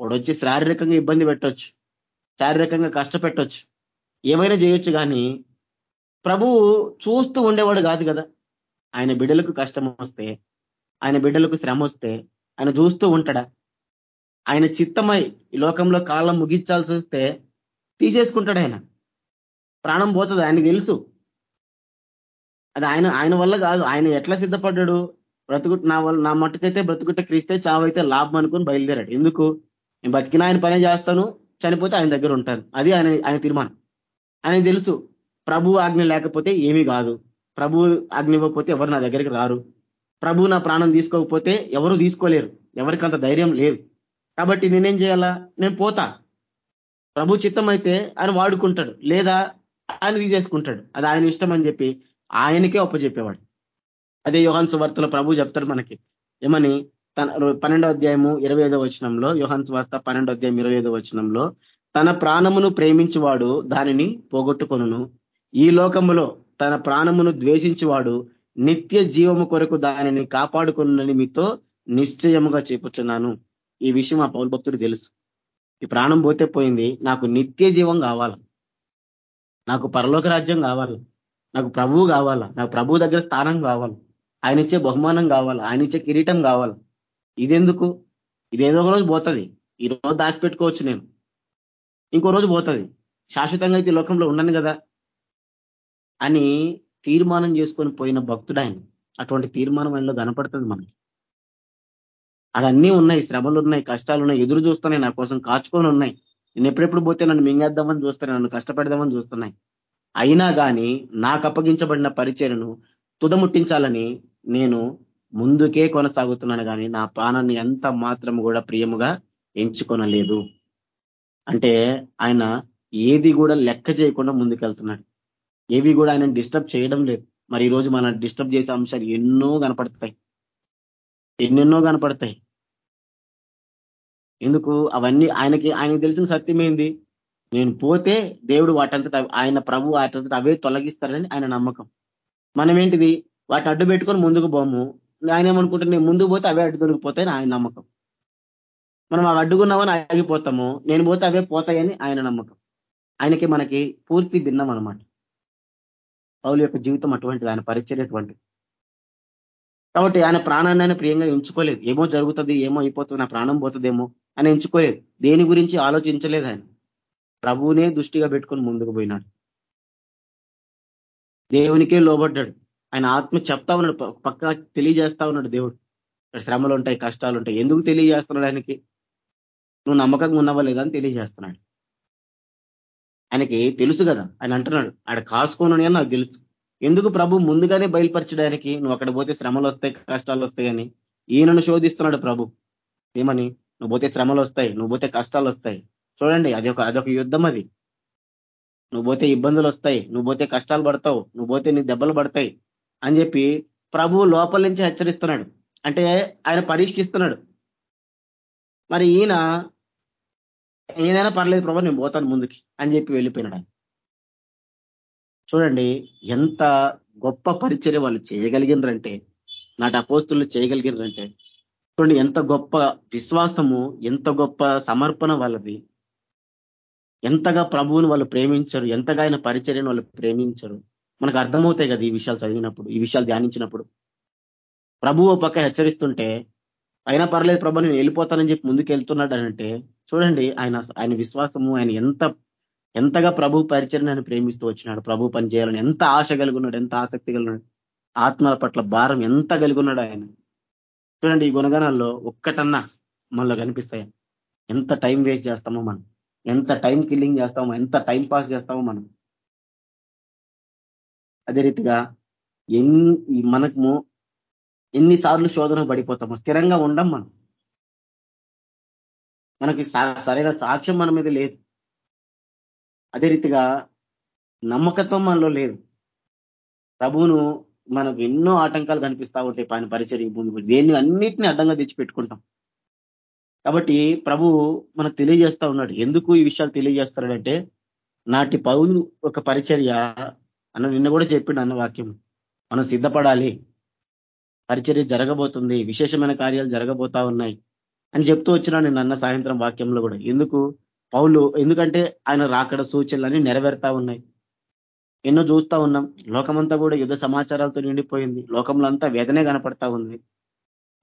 S3: వాడొచ్చి శారీరకంగా ఇబ్బంది పెట్టొచ్చు. శారీరకంగా కష్టపెట్టొచ్చు. ఏమైనా చేయొచ్చు కానీ ప్రభువు చూస్తూ ఉండేవాడు కాదు కదా. ఆయన బిడ్డలకు కష్టం వస్తే ఆయన బిడ్డలకు శ్రమ వస్తే ఆయన చూస్తూ ఉంటాడా? ఆయన చిత్తమై ఈ లోకంలో కాలం ముగించాల్సి వస్తే తీసేసుకుంటాడు ఆయన. ప్రాణం పోతుంది ఆయన తెలుసు. అది ఆయన ఆయన వల్ల కాదు. ఆయన ఎట్లా సిద్ధపడ్డాడు? బ్రతుకు నా వల్ల నా మట్టుకైతే బ్రతుకుట క్రీస్తే చావైతే లాభం అనుకుని బయలుదేరాడు. ఎందుకు? నేను బతికిన ఆయన పనే చేస్తాను చనిపోతే ఆయన దగ్గర ఉంటాను. అది ఆయన ఆయన తీర్మానం. ఆయన తెలుసు ప్రభు ఆజ్ఞ లేకపోతే ఏమీ కాదు. ప్రభు ఆజ్ఞ ఇవ్వకపోతే ఎవరు నా దగ్గరికి రారు. ప్రభు నా ప్రాణం తీసుకోకపోతే ఎవరు తీసుకోలేరు. ఎవరికి అంత ధైర్యం లేదు. కాబట్టి నేనేం చేయాలా? నేను పోతా. ప్రభు చిత్తం అయితే ఆయన వాడుకుంటాడు లేదా ఆయన తీసేసుకుంటాడు. అది ఆయన ఇష్టం అని చెప్పి ఆయనకే ఒప్పచెప్పేవాడు అదే యోహాన్ సువార్తలో ప్రభు చెప్తాడు మనకి. ఏమని? తన పన్నెండో అధ్యాయము ఇరవై ఐదో వచనంలో యోహాన్ సువార్త పన్నెండో అధ్యాయం ఇరవై ఐదో వచనంలో తన ప్రాణమును ప్రేమించువాడు దానిని పోగొట్టుకొను ఈ లోకములో తన ప్రాణమును ద్వేషించువాడు నిత్య జీవము కొరకు దానిని కాపాడుకున్నని మీతో నిశ్చయముగా చెప్పుచున్నాను. ఈ విషయం ఆ పౌరు భక్తుడు తెలుసు. ఈ ప్రాణం పోతే పోయింది. నాకు నిత్య జీవం కావాలి? నాకు పరలోక రాజ్యం కావాలి? నాకు ప్రభువు కావాలా? నాకు ప్రభువు దగ్గర స్థానం కావాలి? ఆయన ఇచ్చే బహుమానం కావాలి? ఆయన ఇచ్చే కిరీటం కావాలి? ఇదెందుకు? ఇదేదో ఒక రోజు పోతుంది. ఈ రోజు దాచిపెట్టుకోవచ్చు నేను. ఇంకో రోజు పోతుంది. శాశ్వతంగా అయితే లోకంలో ఉండను కదా? అని తీర్మానం చేసుకొని పోయిన భక్తుడు ఆయన. అటువంటి తీర్మానం ఆయనలో కనపడుతుంది మనకి. అదన్నీ ఉన్నాయి శ్రమలు ఉన్నాయి కష్టాలు ఉన్నాయి ఎదురు చూస్తున్నాయి నా కోసం కాచుకొని ఉన్నాయి. నేను ఎప్పుడెప్పుడు పోతే నన్ను మింగేద్దామని చూస్తున్నాయి నన్ను కష్టపెడదామని చూస్తున్నాయి. అయినా కానీ నాకు అప్పగించబడిన పరిచయను తుదముట్టించాలని నేను ముందుకే కొనసాగుతున్నాను కానీ నా ప్రాణాన్ని ఎంత మాత్రం కూడా ప్రియముగా ఎంచుకొనలేదు. అంటే ఆయన ఏది కూడా లెక్క చేయకుండా ముందుకెళ్తున్నాడు. ఏవి కూడా ఆయన డిస్టర్బ్ చేయడం లేదు. మరి ఈరోజు మన డిస్టర్బ్ చేసే అంశాలు ఎన్నో కనపడతాయి. ఎన్నెన్నో కనపడతాయి. ఎందుకు? అవన్నీ ఆయనకి ఆయనకి తెలిసిన సత్యం ఏంది? నేను పోతే దేవుడు వాటంతట ఆయన ప్రభు వాటంతట అవే తొలగిస్తారని ఆయన నమ్మకం. మనం ఏంటిది వాటి అడ్డు పెట్టుకొని ముందుకు పోము. ఆయన ఏమనుకుంటే నేను ముందుకు పోతే అవే అడ్డు దొరికిపోతాయని ఆయన నమ్మకం. మనం అవి అడ్డుకున్నామని ఆగిపోతాము. నేను పోతే అవే పోతాయని ఆయన నమ్మకం. ఆయనకి మనకి పూర్తి భిన్నం అనమాట పౌలు యొక్క జీవితం అటువంటిది ఆయన పరిచయం అటువంటిది. కాబట్టి ఆయన ప్రాణాన్ని ఆయన ప్రియంగా ఎంచుకోలేదు. ఏమో జరుగుతుంది ఏమో అయిపోతుంది నా ప్రాణం పోతుందేమో అని ఎంచుకోలేదు. దేని గురించి ఆలోచించలేదు ఆయన. ప్రభువునే దృష్టిగా పెట్టుకొని ముందుకు పోయినాడు. దేవునికే లోబడ్డాడు. ఆయన ఆత్మ చెప్తా ఉన్నాడు పక్క తెలియజేస్తా ఉన్నాడు దేవుడు. శ్రమలు ఉంటాయి కష్టాలు ఉంటాయి. ఎందుకు తెలియజేస్తున్నాడు ఆయనకి? నువ్వు నమ్మకంగా ఉన్నావా లేదా అని తెలియజేస్తున్నాడు. ఆయనకి తెలుసు కదా. ఆయన అంటున్నాడు ఆడ కాసుకోను అని నాకు తెలుసు. ఎందుకు ప్రభు ముందుగానే బయలుపరచడానికి? నువ్వు అక్కడ పోతే శ్రమలు వస్తాయి కష్టాలు వస్తాయని ఈయనను శోధిస్తున్నాడు ప్రభు. ఏమని? నువ్వు పోతే శ్రమలు వస్తాయి నువ్వు పోతే కష్టాలు వస్తాయి చూడండి అది ఒక అదొక యుద్ధం అది. నువ్వు పోతే ఇబ్బందులు వస్తాయి నువ్వు పోతే కష్టాలు పడతావు నువ్వు పోతే నీ దెబ్బలు పడతాయి అని చెప్పి ప్రభు లోపల నుంచి హెచ్చరిస్తున్నాడు. అంటే ఆయన పరీక్షిస్తున్నాడు. మరి ఈయన ఏదైనా పర్లేదు ప్రభు నేను పోతాను ముందుకి అని చెప్పి వెళ్ళిపోయినాడు ఆయన. చూడండి ఎంత గొప్ప పరిచర్య వాళ్ళు చేయగలిగినరంటే నాటి అపోస్తులు చేయగలిగినరంటే చూడండి ఎంత గొప్ప విశ్వాసము ఎంత గొప్ప సమర్పణ వాళ్ళది. ఎంతగా ప్రభువుని వాళ్ళు ప్రేమించరు ఎంతగా ఆయన పరిచర్యను వాళ్ళు ప్రేమించరు. మనకు అర్థమవుతాయి కదా ఈ విషయాలు చదివినప్పుడు ఈ విషయాలు ధ్యానించినప్పుడు. ప్రభువు పక్క హెచ్చరిస్తుంటే అయినా పర్లేదు ప్రభు నేను వెళ్ళిపోతానని చెప్పి ముందుకు వెళ్తున్నాడు అంటే చూడండి ఆయన ఆయన విశ్వాసము ఆయన ఎంత ఎంతగా ప్రభు పరిచయం ఆయన ప్రేమిస్తూ వచ్చినాడు ప్రభు పని చేయాలని ఎంత ఆశ కలుగున్నాడు ఎంత ఆసక్తి కలిగినాడు ఆత్మల పట్ల భారం ఎంత కలుగున్నాడు ఆయన. చూడండి ఈ గుణగణాల్లో ఒక్కటన్నా మనలో కనిపిస్తాయి? ఎంత టైం వేస్ట్ చేస్తామో మనం ఎంత టైం కిల్లింగ్ చేస్తామో ఎంత టైం పాస్ చేస్తామో మనం. అదే రీతిగా ఎన్ని మనకు ఎన్నిసార్లు శోధన పడిపోతామో స్థిరంగా ఉండం మనం. మనకి సరైన సాక్ష్యం మన మీద లేదు. అదే రీతిగా నమ్మకత్వం మనలో లేదు. ప్రభువును మనకు ఎన్నో ఆటంకాలు కనిపిస్తూ ఉంటాయి పని పరిచయం భూమి దేన్ని అన్నిటిని అడ్డంగా తెచ్చిపెట్టుకుంటాం. కాబట్టి ప్రభు మనకు తెలియజేస్తా ఉన్నాడు. ఎందుకు ఈ విషయాలు తెలియజేస్తాడంటే నాటి పౌలు ఒక పరిచర్య అన్న నిన్న కూడా చెప్పిండు అన్న వాక్యం. మనం సిద్ధపడాలి. పరిచర్య జరగబోతుంది. విశేషమైన కార్యాలు జరగబోతా ఉన్నాయి అని చెప్తూ వచ్చినా నేను అన్న సాయంత్రం వాక్యంలో కూడా. ఎందుకు? పౌలు ఎందుకంటే ఆయన రాకడ సూచనలన్నీ నెరవేరుతా ఉన్నాయి. ఎన్నో చూస్తా ఉన్నాం. లోకమంతా కూడా యుద్ధ సమాచారాలతో నిండిపోయింది. లోకంలో అంతా వేదనే కనపడతా ఉంది.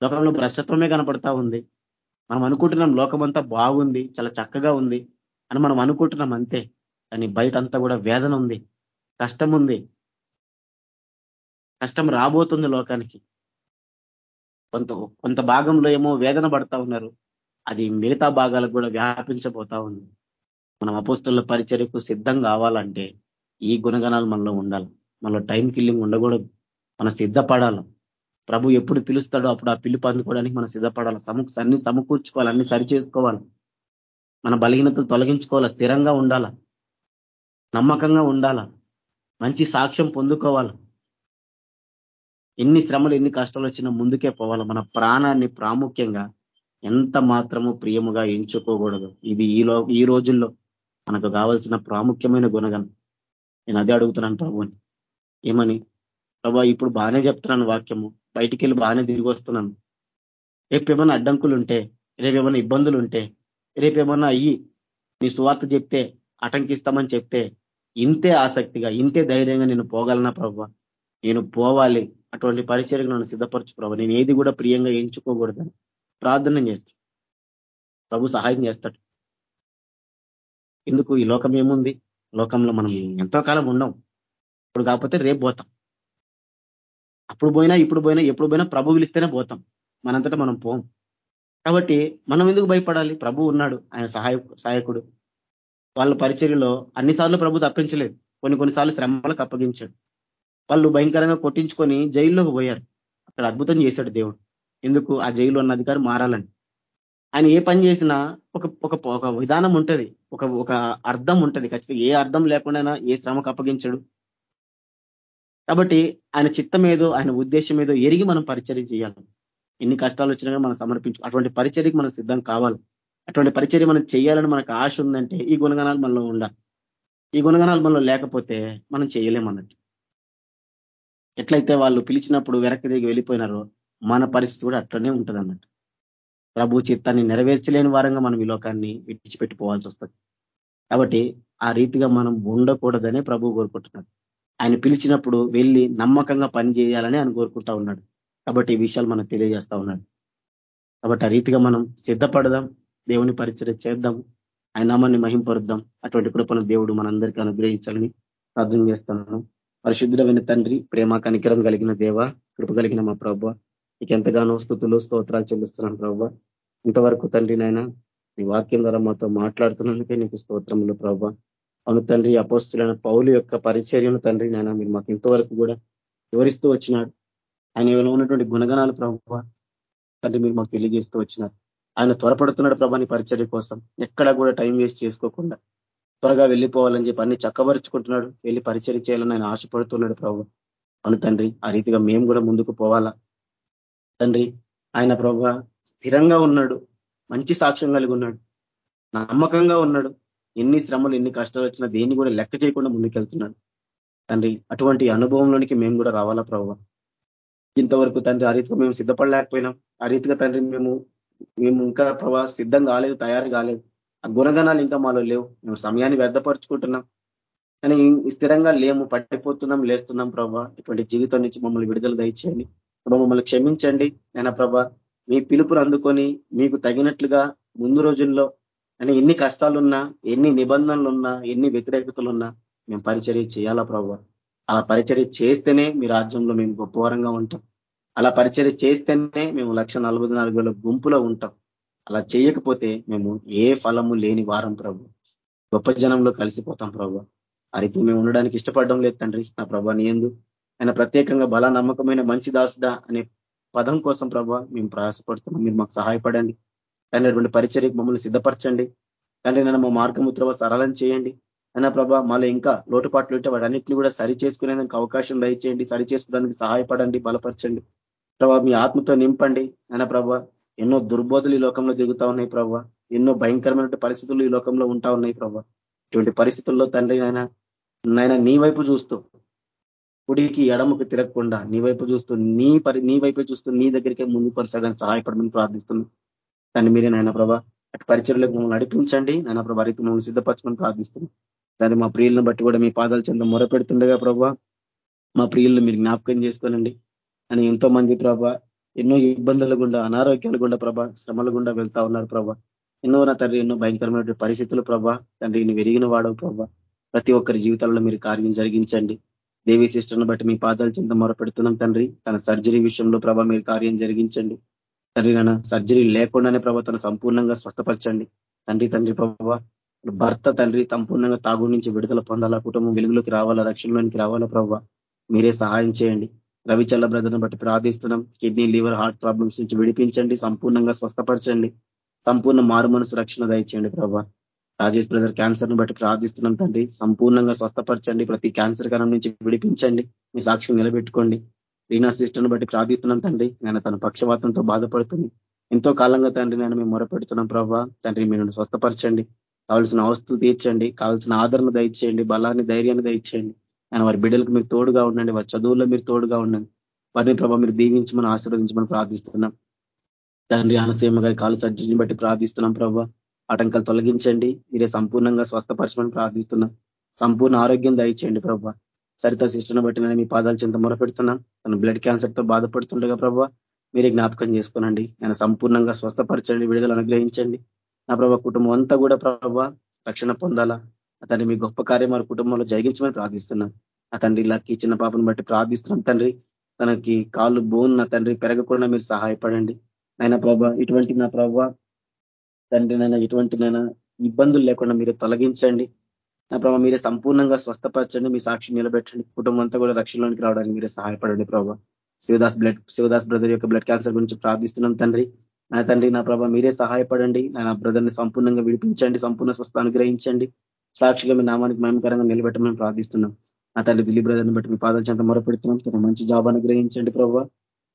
S3: లోకంలో భ్రష్టత్వమే కనపడతా ఉంది. మనం అనుకుంటున్నాం లోకమంతా బాగుంది చాలా చక్కగా ఉంది అని మనం అనుకుంటున్నాం అంతే. కానీ బయట అంతా కూడా వేదన ఉంది కష్టం ఉంది. కష్టం రాబోతుంది లోకానికి. కొంత కొంత భాగంలో ఏమో వేదన పడతా ఉన్నారు. అది మిగతా భాగాలకు కూడా వ్యాపించబోతా ఉంది. మనం అపోస్తుల పరిచర్యకు సిద్ధం కావాలంటే ఈ గుణగణాలు మనలో ఉండాలి. మనలో టైం కిల్లింగ్ ఉండకూడదు. మనం సిద్ధపడాలి. ప్రభు ఎప్పుడు పిలుస్తాడో అప్పుడు ఆ పిలుపు అందుకోవడానికి మనం సిద్ధపడాలి. సము అన్ని సమకూర్చుకోవాలి. అన్ని సరి చేసుకోవాలి మన బలహీనతలు తొలగించుకోవాలి. స్థిరంగా ఉండాల. నమ్మకంగా ఉండాల. మంచి సాక్ష్యం పొందుకోవాలి. ఎన్ని శ్రమలు ఎన్ని కష్టాలు వచ్చినా ముందుకే పోవాలి. మన ప్రాణాన్ని ప్రాముఖ్యంగా ఎంత మాత్రము ప్రియముగా ఎంచుకోకూడదు. ఇది ఈలో ఈ రోజుల్లో మనకు కావాల్సిన ప్రాముఖ్యమైన గుణగణం. నేను అదే అడుగుతున్నాను ప్రభుని ఏమని? ప్రభా ఇప్పుడు బాగానే చెప్తున్నాను వాక్యము. బయటికి వెళ్ళి బాగానే తిరిగి వస్తున్నాను. రేపు ఏమైనా అడ్డంకులు ఉంటే రేపు ఏమైనా ఇబ్బందులు ఉంటే రేపు ఏమన్నా అయ్యి నీ సువార్త చెప్తే ఆటంకిస్తామని చెప్తే ఇంతే ఆసక్తిగా ఇంతే ధైర్యంగా నేను పోగలనా ప్రభు? నేను పోవాలి. అటువంటి పరిచయకు నన్ను సిద్ధపరచు ప్రభు. నేను ఏది కూడా ప్రియంగా ఎంచుకోకూడదని. ప్రార్థన చేస్తాడు. ప్రభు సహాయం చేస్తాడు. ఎందుకు? ఈ లోకం ఏముంది? లోకంలో మనం ఎంతో కాలం ఉండం ఇప్పుడు కాకపోతే రేపు పోతాం. అప్పుడు పోయినా ఇప్పుడు పోయినా ఎప్పుడు పోయినా ప్రభు పిలిస్తేనే పోతాం. మనంతటా మనం పోం. కాబట్టి మనం ఎందుకు భయపడాలి? ప్రభు ఉన్నాడు. ఆయన సహాయ సహాయకుడు. వాళ్ళ పరిచర్యలో అన్నిసార్లు ప్రభు తప్పించలేదు. కొన్ని కొన్నిసార్లు శ్రమలకు అప్పగించాడు. వాళ్ళు భయంకరంగా కొట్టించుకొని జైల్లోకి పోయారు. అక్కడ అద్భుతం చేశాడు దేవుడు. ఎందుకు ఆ జైలు ఉన్న అధికారి మారాలని? ఆయన ఏ పని చేసినా ఒక ఒక ఒక విధానం ఉంటుంది. ఒక ఒక అర్థం ఉంటుంది. ఖచ్చితంగా ఏ అర్థం లేకుండా ఏ శ్రమకు అప్పగించడు. కాబట్టి ఆయన చిత్తం ఏదో ఆయన ఉద్దేశం ఏదో ఎరిగి మనం పరిచర్య చేయాలి. ఎన్ని కష్టాలు వచ్చినా మనం సమర్పించు అటువంటి పరిచర్యకి మనం సిద్ధం కావాలి. అటువంటి పరిచర్య మనం చేయాలని మనకు ఆశ ఉందంటే ఈ గుణగణాలు మనలో ఉండాలి. ఈ గుణగణాలు మనలో లేకపోతే మనం చేయలేమన్నట్టు. ఎట్లయితే వాళ్ళు పిలిచినప్పుడు వెనక్కి దిగి వెళ్ళిపోయినారో మన పరిస్థితి కూడా అట్లనే ఉంటుంది అన్నట్టు ప్రభు చిత్తాన్ని నెరవేర్చలేని వారంగా మనం ఈ లోకాన్ని విడిచిపెట్టిపోవాల్సి వస్తుంది. కాబట్టి ఆ రీతిగా మనం ఉండకూడదనే ప్రభు కోరుకుంటున్నాడు. ఆయన పిలిచినప్పుడు వెళ్ళి నమ్మకంగా పనిచేయాలని ఆయన కోరుకుంటా ఉన్నాడు. కాబట్టి ఈ విషయాలు మనకు తెలియజేస్తా ఉన్నాడు. కాబట్టి ఆ రీతిగా మనం సిద్ధపడదాం దేవుని పరిచయం చేద్దాం ఆయన నామాన్ని మహింపరుద్దాం. అటువంటి కృపను దేవుడు మనందరికీ అనుగ్రహించాలని ప్రార్థన చేస్తున్నాను. పరిశుద్ధమైన తండ్రి ప్రేమ కనికరం కలిగిన దేవ కృప కలిగిన మా ప్రభ నీకు ఎంతగానో స్థుతులు స్తోత్రాలు చెల్లిస్తున్నాను ప్రభ. ఇంతవరకు తండ్రి నాయన నీ వాక్యం ద్వారా మాతో మాట్లాడుతున్నందుకే నీకు స్తోత్రములు ప్రభ. అవును తండ్రి అపోస్తులైన పౌలు యొక్క పరిచర్యను తండ్రి నాయన మీరు మాకు ఇంతవరకు కూడా వివరిస్తూ వచ్చినాడు ఆయన ఉన్నటువంటి గుణగణాలు ప్రభావ తండ్రి మీరు మాకు తెలియజేస్తూ వచ్చినారు. ఆయన త్వరపడుతున్నాడు ప్రభా నీ పరిచర్య కోసం. ఎక్కడా కూడా టైం వేస్ట్ చేసుకోకుండా త్వరగా వెళ్ళిపోవాలని చెప్పి అన్ని చక్కబరుచుకుంటున్నాడు. వెళ్ళి పరిచయం చేయాలని ఆయన ఆశపడుతున్నాడు ప్రభు. అను తండ్రి ఆ రీతిగా మేము కూడా ముందుకు పోవాలా? తండ్రి ఆయన ప్రభు స్థిరంగా ఉన్నాడు మంచి సాక్ష్యం కలిగి ఉన్నాడు నమ్మకంగా ఉన్నాడు. ఎన్ని శ్రమలు ఎన్ని కష్టాలు వచ్చినా దేన్ని కూడా లెక్క చేయకుండా ముందుకెళ్తున్నాడు. తండ్రి అటువంటి అనుభవంలోనికి మేము కూడా రావాలా ప్రభు? ఇంతవరకు తండ్రి ఆ రీతిగా మేము సిద్ధపడలేకపోయినాం. ఆ రీతిగా తండ్రి మేము మేము ఇంకా ప్రభా సిద్ధం కాలేదు తయారు కాలేదు. ఆ గుణగణాలు ఇంకా మాలో లేవు. మేము సమయాన్ని వ్యర్థపరుచుకుంటున్నాం. కానీ స్థిరంగా లేము పట్టిపోతున్నాం లేస్తున్నాం ప్రభా. ఇటువంటి జీవితం నుంచి మమ్మల్ని విడుదల దయచేయండి. మమ్మల్ని క్షమించండి నేను ప్రభా మీ పిలుపును అందుకొని మీకు తగినట్లుగా ముందు రోజుల్లో అని ఎన్ని కష్టాలున్నా ఎన్ని నిబంధనలున్నా ఎన్ని వ్యతిరేకతలున్నా మేము పరిచర్య చేయాలా ప్రభు? అలా పరిచర్య చేస్తేనే మీ రాజ్యంలో మేము గొప్పవరంగా ఉంటాం. అలా పరిచర్య చేస్తేనే మేము లక్ష గుంపులో ఉంటాం. అలా చేయకపోతే మేము ఏ ఫలము లేని వారం ప్రభు. గొప్ప జనంలో కలిసిపోతాం ప్రభు. ఆ రీతి మేము ఉండడానికి ఇష్టపడడం లేదు తండ్రి నా ప్రభా నీ ఎందు. ఆయన ప్రత్యేకంగా బల నమ్మకమైన మంచి దాసుడా అనే పదం కోసం ప్రభా మేము ప్రయాసపడుతున్నాం. మీరు మాకు సహాయపడండి. తండ్రి పరిచర్యకు మమ్మల్ని సిద్ధపరచండి. తండ్రి నన్ను మా మార్గము త్రవ సరళం చేయండి. అయినా ప్రభా మళ్ళీ ఇంకా లోటుపాట్లు ఉంటే వాటన్నిటిని కూడా సరి చేసుకునేందుకు అవకాశం దయచేయండి. సరి చేసుకోవడానికి సహాయపడండి బలపరచండి. ప్రభా మీ ఆత్మతో నింపండి. అయినా ప్రభా ఎన్నో దుర్బోధులు ఈ లోకంలో దిగుతా ఉన్నాయి ప్రభా. ఎన్నో భయంకరమైన పరిస్థితులు ఈ లోకంలో ఉంటా ఉన్నాయి ప్రభా. ఇటువంటి పరిస్థితుల్లో తండ్రి నాయన నాయన నీ వైపు చూస్తూ కుడికి ఎడముకు తిరగకుండా నీ వైపు చూస్తూ నీ పరి నీ వైపు చూస్తూ నీ దగ్గరికే ముందు కొనసాగడానికి సహాయపడమని ప్రార్థిస్తున్నాం. దాన్ని మీరే నాయన ప్రభా అటు పరిచయలకు మమ్మల్ని నడిపించండి. నాయన ప్రభా రైతు మమ్మల్ని సిద్ధపరచమని ప్రార్థిస్తున్నాం. దాన్ని మా ప్రియులను బట్టి కూడా మీ పాదాల చెంద మొరపెడుతుండగా ప్రభా మా ప్రియులను మీరు జ్ఞాపకం చేసుకోనండి. అని ఎంతో మంది ప్రభా ఎన్నో ఇబ్బందుల గుండా అనారోగ్యాల గుండా ప్రభా శ్రమల గుండా వెళ్తా ఉన్నారు ప్రభా. ఎన్నో నా తండ్రి ఎన్నో భయంకరమైన పరిస్థితులు ప్రభా తండ్రి విరిగిన వాడవు ప్రభా. ప్రతి ఒక్కరి జీవితాల్లో మీరు కార్యం జరిగించండి. దేవీ సిస్టర్ను బట్టి మీ పాదాల చింత మొరపెడుతున్నాం తండ్రి. తన సర్జరీ విషయంలో ప్రభా మీరు కార్యం జరిగించండి. తండ్రి నాన్న సర్జరీ లేకుండానే ప్రభా తను సంపూర్ణంగా స్వస్థపరచండి. తండ్రి తండ్రి ప్రభావ భర్త తండ్రి సంపూర్ణంగా తాగు నుంచి విడుదల పొందాలా కుటుంబం వెలుగులోకి రావాలా రక్షణలోనికి రావాలా ప్రభావ మీరే సహాయం చేయండి. రవిచల్ల బ్రదర్ను బట్టి ప్రార్థిస్తున్నాం. కిడ్నీ లివర్ హార్ట్ ప్రాబ్లమ్స్ నుంచి విడిపించండి సంపూర్ణంగా స్వస్థపరచండి. సంపూర్ణ మారు మనసు రక్షణ దయచేయండి ప్రభా. రాజేష్ బ్రదర్ క్యాన్సర్ను బట్టి ప్రార్థిస్తున్నాం తండ్రి. సంపూర్ణంగా స్వస్థపరచండి. ప్రతి క్యాన్సర్ కరం నుంచి విడిపించండి. మీ సాక్ష్యం నిలబెట్టుకోండి. రీనా సిస్టర్ను బట్టి ప్రార్థిస్తున్నాం తండ్రి. నేను తన పక్షవాతంతో బాధపడుతుంది. ఎంతో కాలంగా తండ్రి నేను మేము మొరపెడుతున్నాం ప్రభావ తండ్రి మీరు స్వస్థపరచండి. కావాల్సిన అవస్థలు తీర్చండి. కావాల్సిన ఆదరణ దయచేయండి. బలాన్ని ధైర్యాన్ని దయచేయండి. ఆయన వారి బిడ్డలకు మీరు తోడుగా ఉండండి. వారి చదువుల్లో మీరు తోడుగా ఉండండి. వారిని ప్రభావ మీరు దీవించమని ఆశీర్వదించమని ప్రార్థిస్తున్నాం. తండ్రి అనసీమ గారి కాలు సర్జరీని బట్టి ప్రార్థిస్తున్నాం ప్రభావ ఆటంకాలు తొలగించండి. మీరే సంపూర్ణంగా స్వస్థపరచమని ప్రార్థిస్తున్నాం. సంపూర్ణ ఆరోగ్యం దయచేయండి ప్రభావ. సరిత శిష్టను బట్టి నేను మీ పాదాలు చింత మొరపెడుతున్నాను తను బ్లడ్ క్యాన్సర్తో బాధపడుతుండగా ప్రభావ మీరే జ్ఞాపకం చేసుకోనండి. నేను సంపూర్ణంగా స్వస్థపరచండి విడుదల అనుగ్రహించండి. నా ప్రభావ కుటుంబం అంతా కూడా ప్రభావ రక్షణ పొందాలా? అతన్ని మీ గొప్ప కార్యం వారి కుటుంబంలో జరిగించమని ప్రార్థిస్తున్నాను ఆ తండ్రి లక్కి చిన్న పాపను బట్టి ప్రార్థిస్తున్నాం తండ్రి. తనకి కాళ్ళు బోన్ నా తండ్రి పెరగకుండా మీరు సహాయపడండి. నాయన ప్రభా ఇటువంటి నా ప్రభావ తండ్రి ఎటువంటినైనా ఇబ్బందులు లేకుండా మీరు తొలగించండి. నా ప్రభావ మీరే సంపూర్ణంగా స్వస్థపరచండి మీ సాక్షి నిలబెట్టండి. కుటుంబం అంతా కూడా రక్షణలోనికి రావడానికి మీరే సహాయపడండి ప్రభావ శివదాస్ బ్లడ్ శివదాస్ బ్రదర్ యొక్క బ్లడ్ క్యాన్సర్ గురించి ప్రార్థిస్తున్నాం తండ్రి. నా తండ్రి నా ప్రభావ మీరే సహాయపడండి. నా బ్రదర్ని సంపూర్ణంగా విడిపించండి సంపూర్ణ స్వస్థ అనుగ్రహించండి సాక్షిగా మీ నామానికి మయంకరంగా నిలబెట్టమని ప్రార్థిస్తున్నాం. నా తండ్రి దిలీప్ బ్రదర్ని బట్టి మీ పాదాల చెంత మొరపెడుతున్నాం. తన మంచి జాబ్ అనుగ్రహించండి ప్రభావ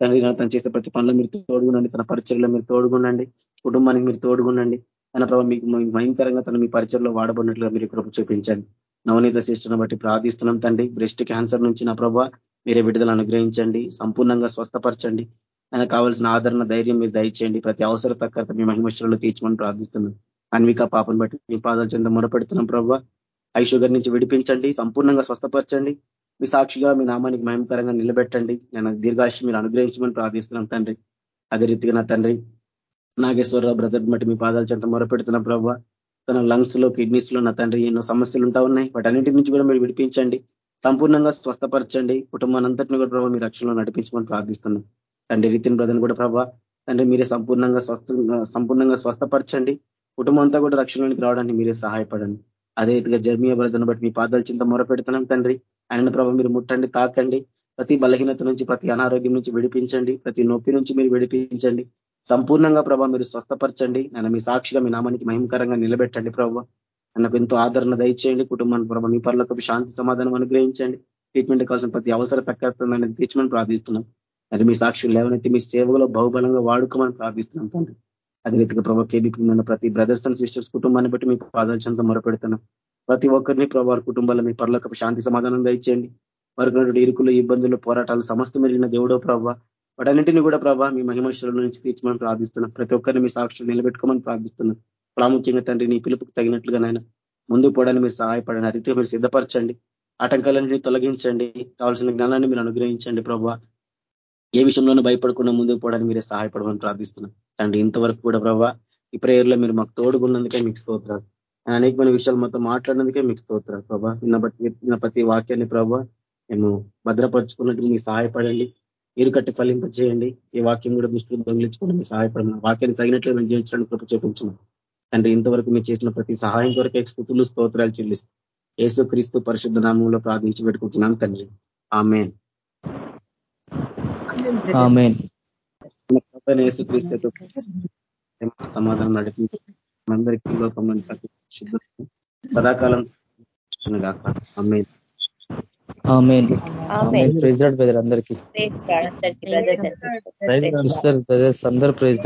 S3: తండ్రి తను చేసే ప్రతి పనులు మీరు తోడుగునండి తన పరిచయలో మీరు తోడుగుండండి కుటుంబానికి మీరు తోడుగుండండి. తన ప్రభావ మీకు భయంకరంగా తన మీ పరిచయలో వాడబడినట్లుగా మీరు కృప చూపించండి. నవనీత శిష్టను బట్టి ప్రార్థిస్తున్నాం తండ్రి. బ్రెస్ట్ క్యాన్సర్ నుంచి నా ప్రభావ మీరే విడుదల అనుగ్రహించండి. సంపూర్ణంగా స్వస్థపరచండి. ఆయన కావాల్సిన ఆదరణ ధైర్యం మీరు దయచేయండి. ప్రతి అవసర తక్కత మీ మహిమశ్వరంలో తీర్చమని ప్రార్థిస్తున్నాం. అన్విక పాపను బట్టి మీ పాదాల చెంద మొరపెడుతున్నాం ప్రభావ ఐషుగర్ షుగర్ నుంచి విడిపించండి. సంపూర్ణంగా స్వస్థపరచండి. మీ సాక్షిగా మీ నామానికి మహిమకరంగా నిలబెట్టండి. నేను దీర్ఘాశి మీరు అనుగ్రహించమని ప్రార్థిస్తున్నాం తండ్రి. అదే రీతిగా నా తండ్రి నాగేశ్వరరావు బ్రదర్ బట్టి మీ పాదాలు చెంత మొరపెడుతున్నాం ప్రభావ తన లంగ్స్లో కిడ్నీస్లో నా తండ్రి ఎన్నో సమస్యలు ఉంటా ఉన్నాయి. వాటన్నింటి నుంచి కూడా మీరు విడిపించండి. సంపూర్ణంగా స్వస్థపరచండి. కుటుంబాన్ని అంతటిని కూడా ప్రభావ మీ రక్షణలో నడిపించమని ప్రార్థిస్తున్నాం. తండ్రి రీతిని బ్రదర్ని కూడా ప్రభావ తండ్రి మీరే సంపూర్ణంగా స్వస్థ సంపూర్ణంగా స్వస్థపరచండి. కుటుంబం అంతా కూడా రక్షణలోనికి రావడానికి మీరే సహాయపడండి. అదే రీతిగా జర్మీయ బ్రదర్ని బట్టి మీ పాదాలు చింత మొరపెడుతున్నాం తండ్రి. ఆయన ప్రభావ మీరు ముట్టండి తాకండి. ప్రతి బలహీనత నుంచి ప్రతి అనారోగ్యం నుంచి విడిపించండి. ప్రతి నొప్పి నుంచి మీరు విడిపించండి. సంపూర్ణంగా ప్రభావ మీరు స్వస్థపరచండి. నన్ను మీ సాక్షిగా మీ నామానికి మహిమకరంగా నిలబెట్టండి ప్రభావ నన్నకు ఎంతో ఆదరణ దయచేయండి. కుటుంబానికి ప్రభావ మీ పనులకు శాంతి సమాధానం అనుగ్రహించండి. ట్రీట్మెంట్ కావాల్సిన ప్రతి అవసర తక్కువమైన తీర్చమని ప్రార్థిస్తున్నాం. అది మీ సాక్షులు లేవనైతే మీ సేవలో బహుబలంగా వాడుకోమని ప్రార్థిస్తున్నాం తండ్రి. అదే రీతిగా ప్రభావ కేబీపీ ఉన్న ప్రతి బ్రదర్స్ అండ్ సిస్టర్స్ కుటుంబాన్ని బట్టి మీకు పాదాల్చంతో మొరపెడుతున్నాం. ప్రతి ఒక్కరిని ప్రభావ కుటుంబాల మీ పర్లకు శాంతి సమాధానం దయచేయండి వారికి ఇరుకులు ఇబ్బందులు పోరాటాలు సమస్త మెరిగిన దేవుడో ప్రభావ వాటన్నింటినీ కూడా ప్రభావ మీ మహిమశ్వరుల నుంచి తీర్చమని ప్రార్థిస్తున్నాం. ప్రతి ఒక్కరిని మీ సాక్షులు నిలబెట్టుకోమని ప్రార్థిస్తున్నాం. ప్రాముఖ్యంగా తండ్రి నీ పిలుపుకు తగినట్లుగా నాయన ముందు పోవడానికి మీరు సహాయపడండి. ఆ రీతిగా మీరు సిద్ధపరచండి. ఆటంకాలన్నీ తొలగించండి. కావాల్సిన జ్ఞానాన్ని మీరు అనుగ్రహించండి ప్రభావ ఏ విషయంలోనూ భయపడకుండా ముందుకు పోవడానికి మీరే సహాయపడమని ప్రార్థిస్తున్నాం. తండ్రి ఇంతవరకు కూడా ప్రభావ ఈ ప్రేయర్లో మీరు మాకు తోడుగున్నందుకే మీకు స్తోత్రాలు. అనేకమైన విషయాలు మొత్తం మాట్లాడినందుకే మీకు స్తోత్రాలు ప్రభా. బట్టి ప్రతి వాక్యాన్ని ప్రభావ మేము భద్రపరుచుకున్నట్టు మీకు సహాయపడండి. మీరు కట్టి ఫలింపజేయండి. ఈ వాక్యం కూడా దృష్టిలో దొంగిలించుకోండి. మీకు సహాయపడిన వాక్యాన్ని తగినట్లు మేము జీవించడానికి కృప చూపించిన తండ్రి ఇంతవరకు మీరు చేసిన ప్రతి సహాయం కొరకే స్థుతులు స్తోత్రాలు చెల్లిస్తూ యేసు క్రీస్తు పరిశుద్ధ నామంలో ప్రార్థించి పెట్టుకుంటున్నాం తండ్రి. ఆమెన్. యేసు క్రీస్తు సమాధానం నడిపించి. అందరికీ లోకంలో సదాకాలం ఆమెన్.
S4: ప్రైజ్ అందరికీ. అందరూ ప్రైజ్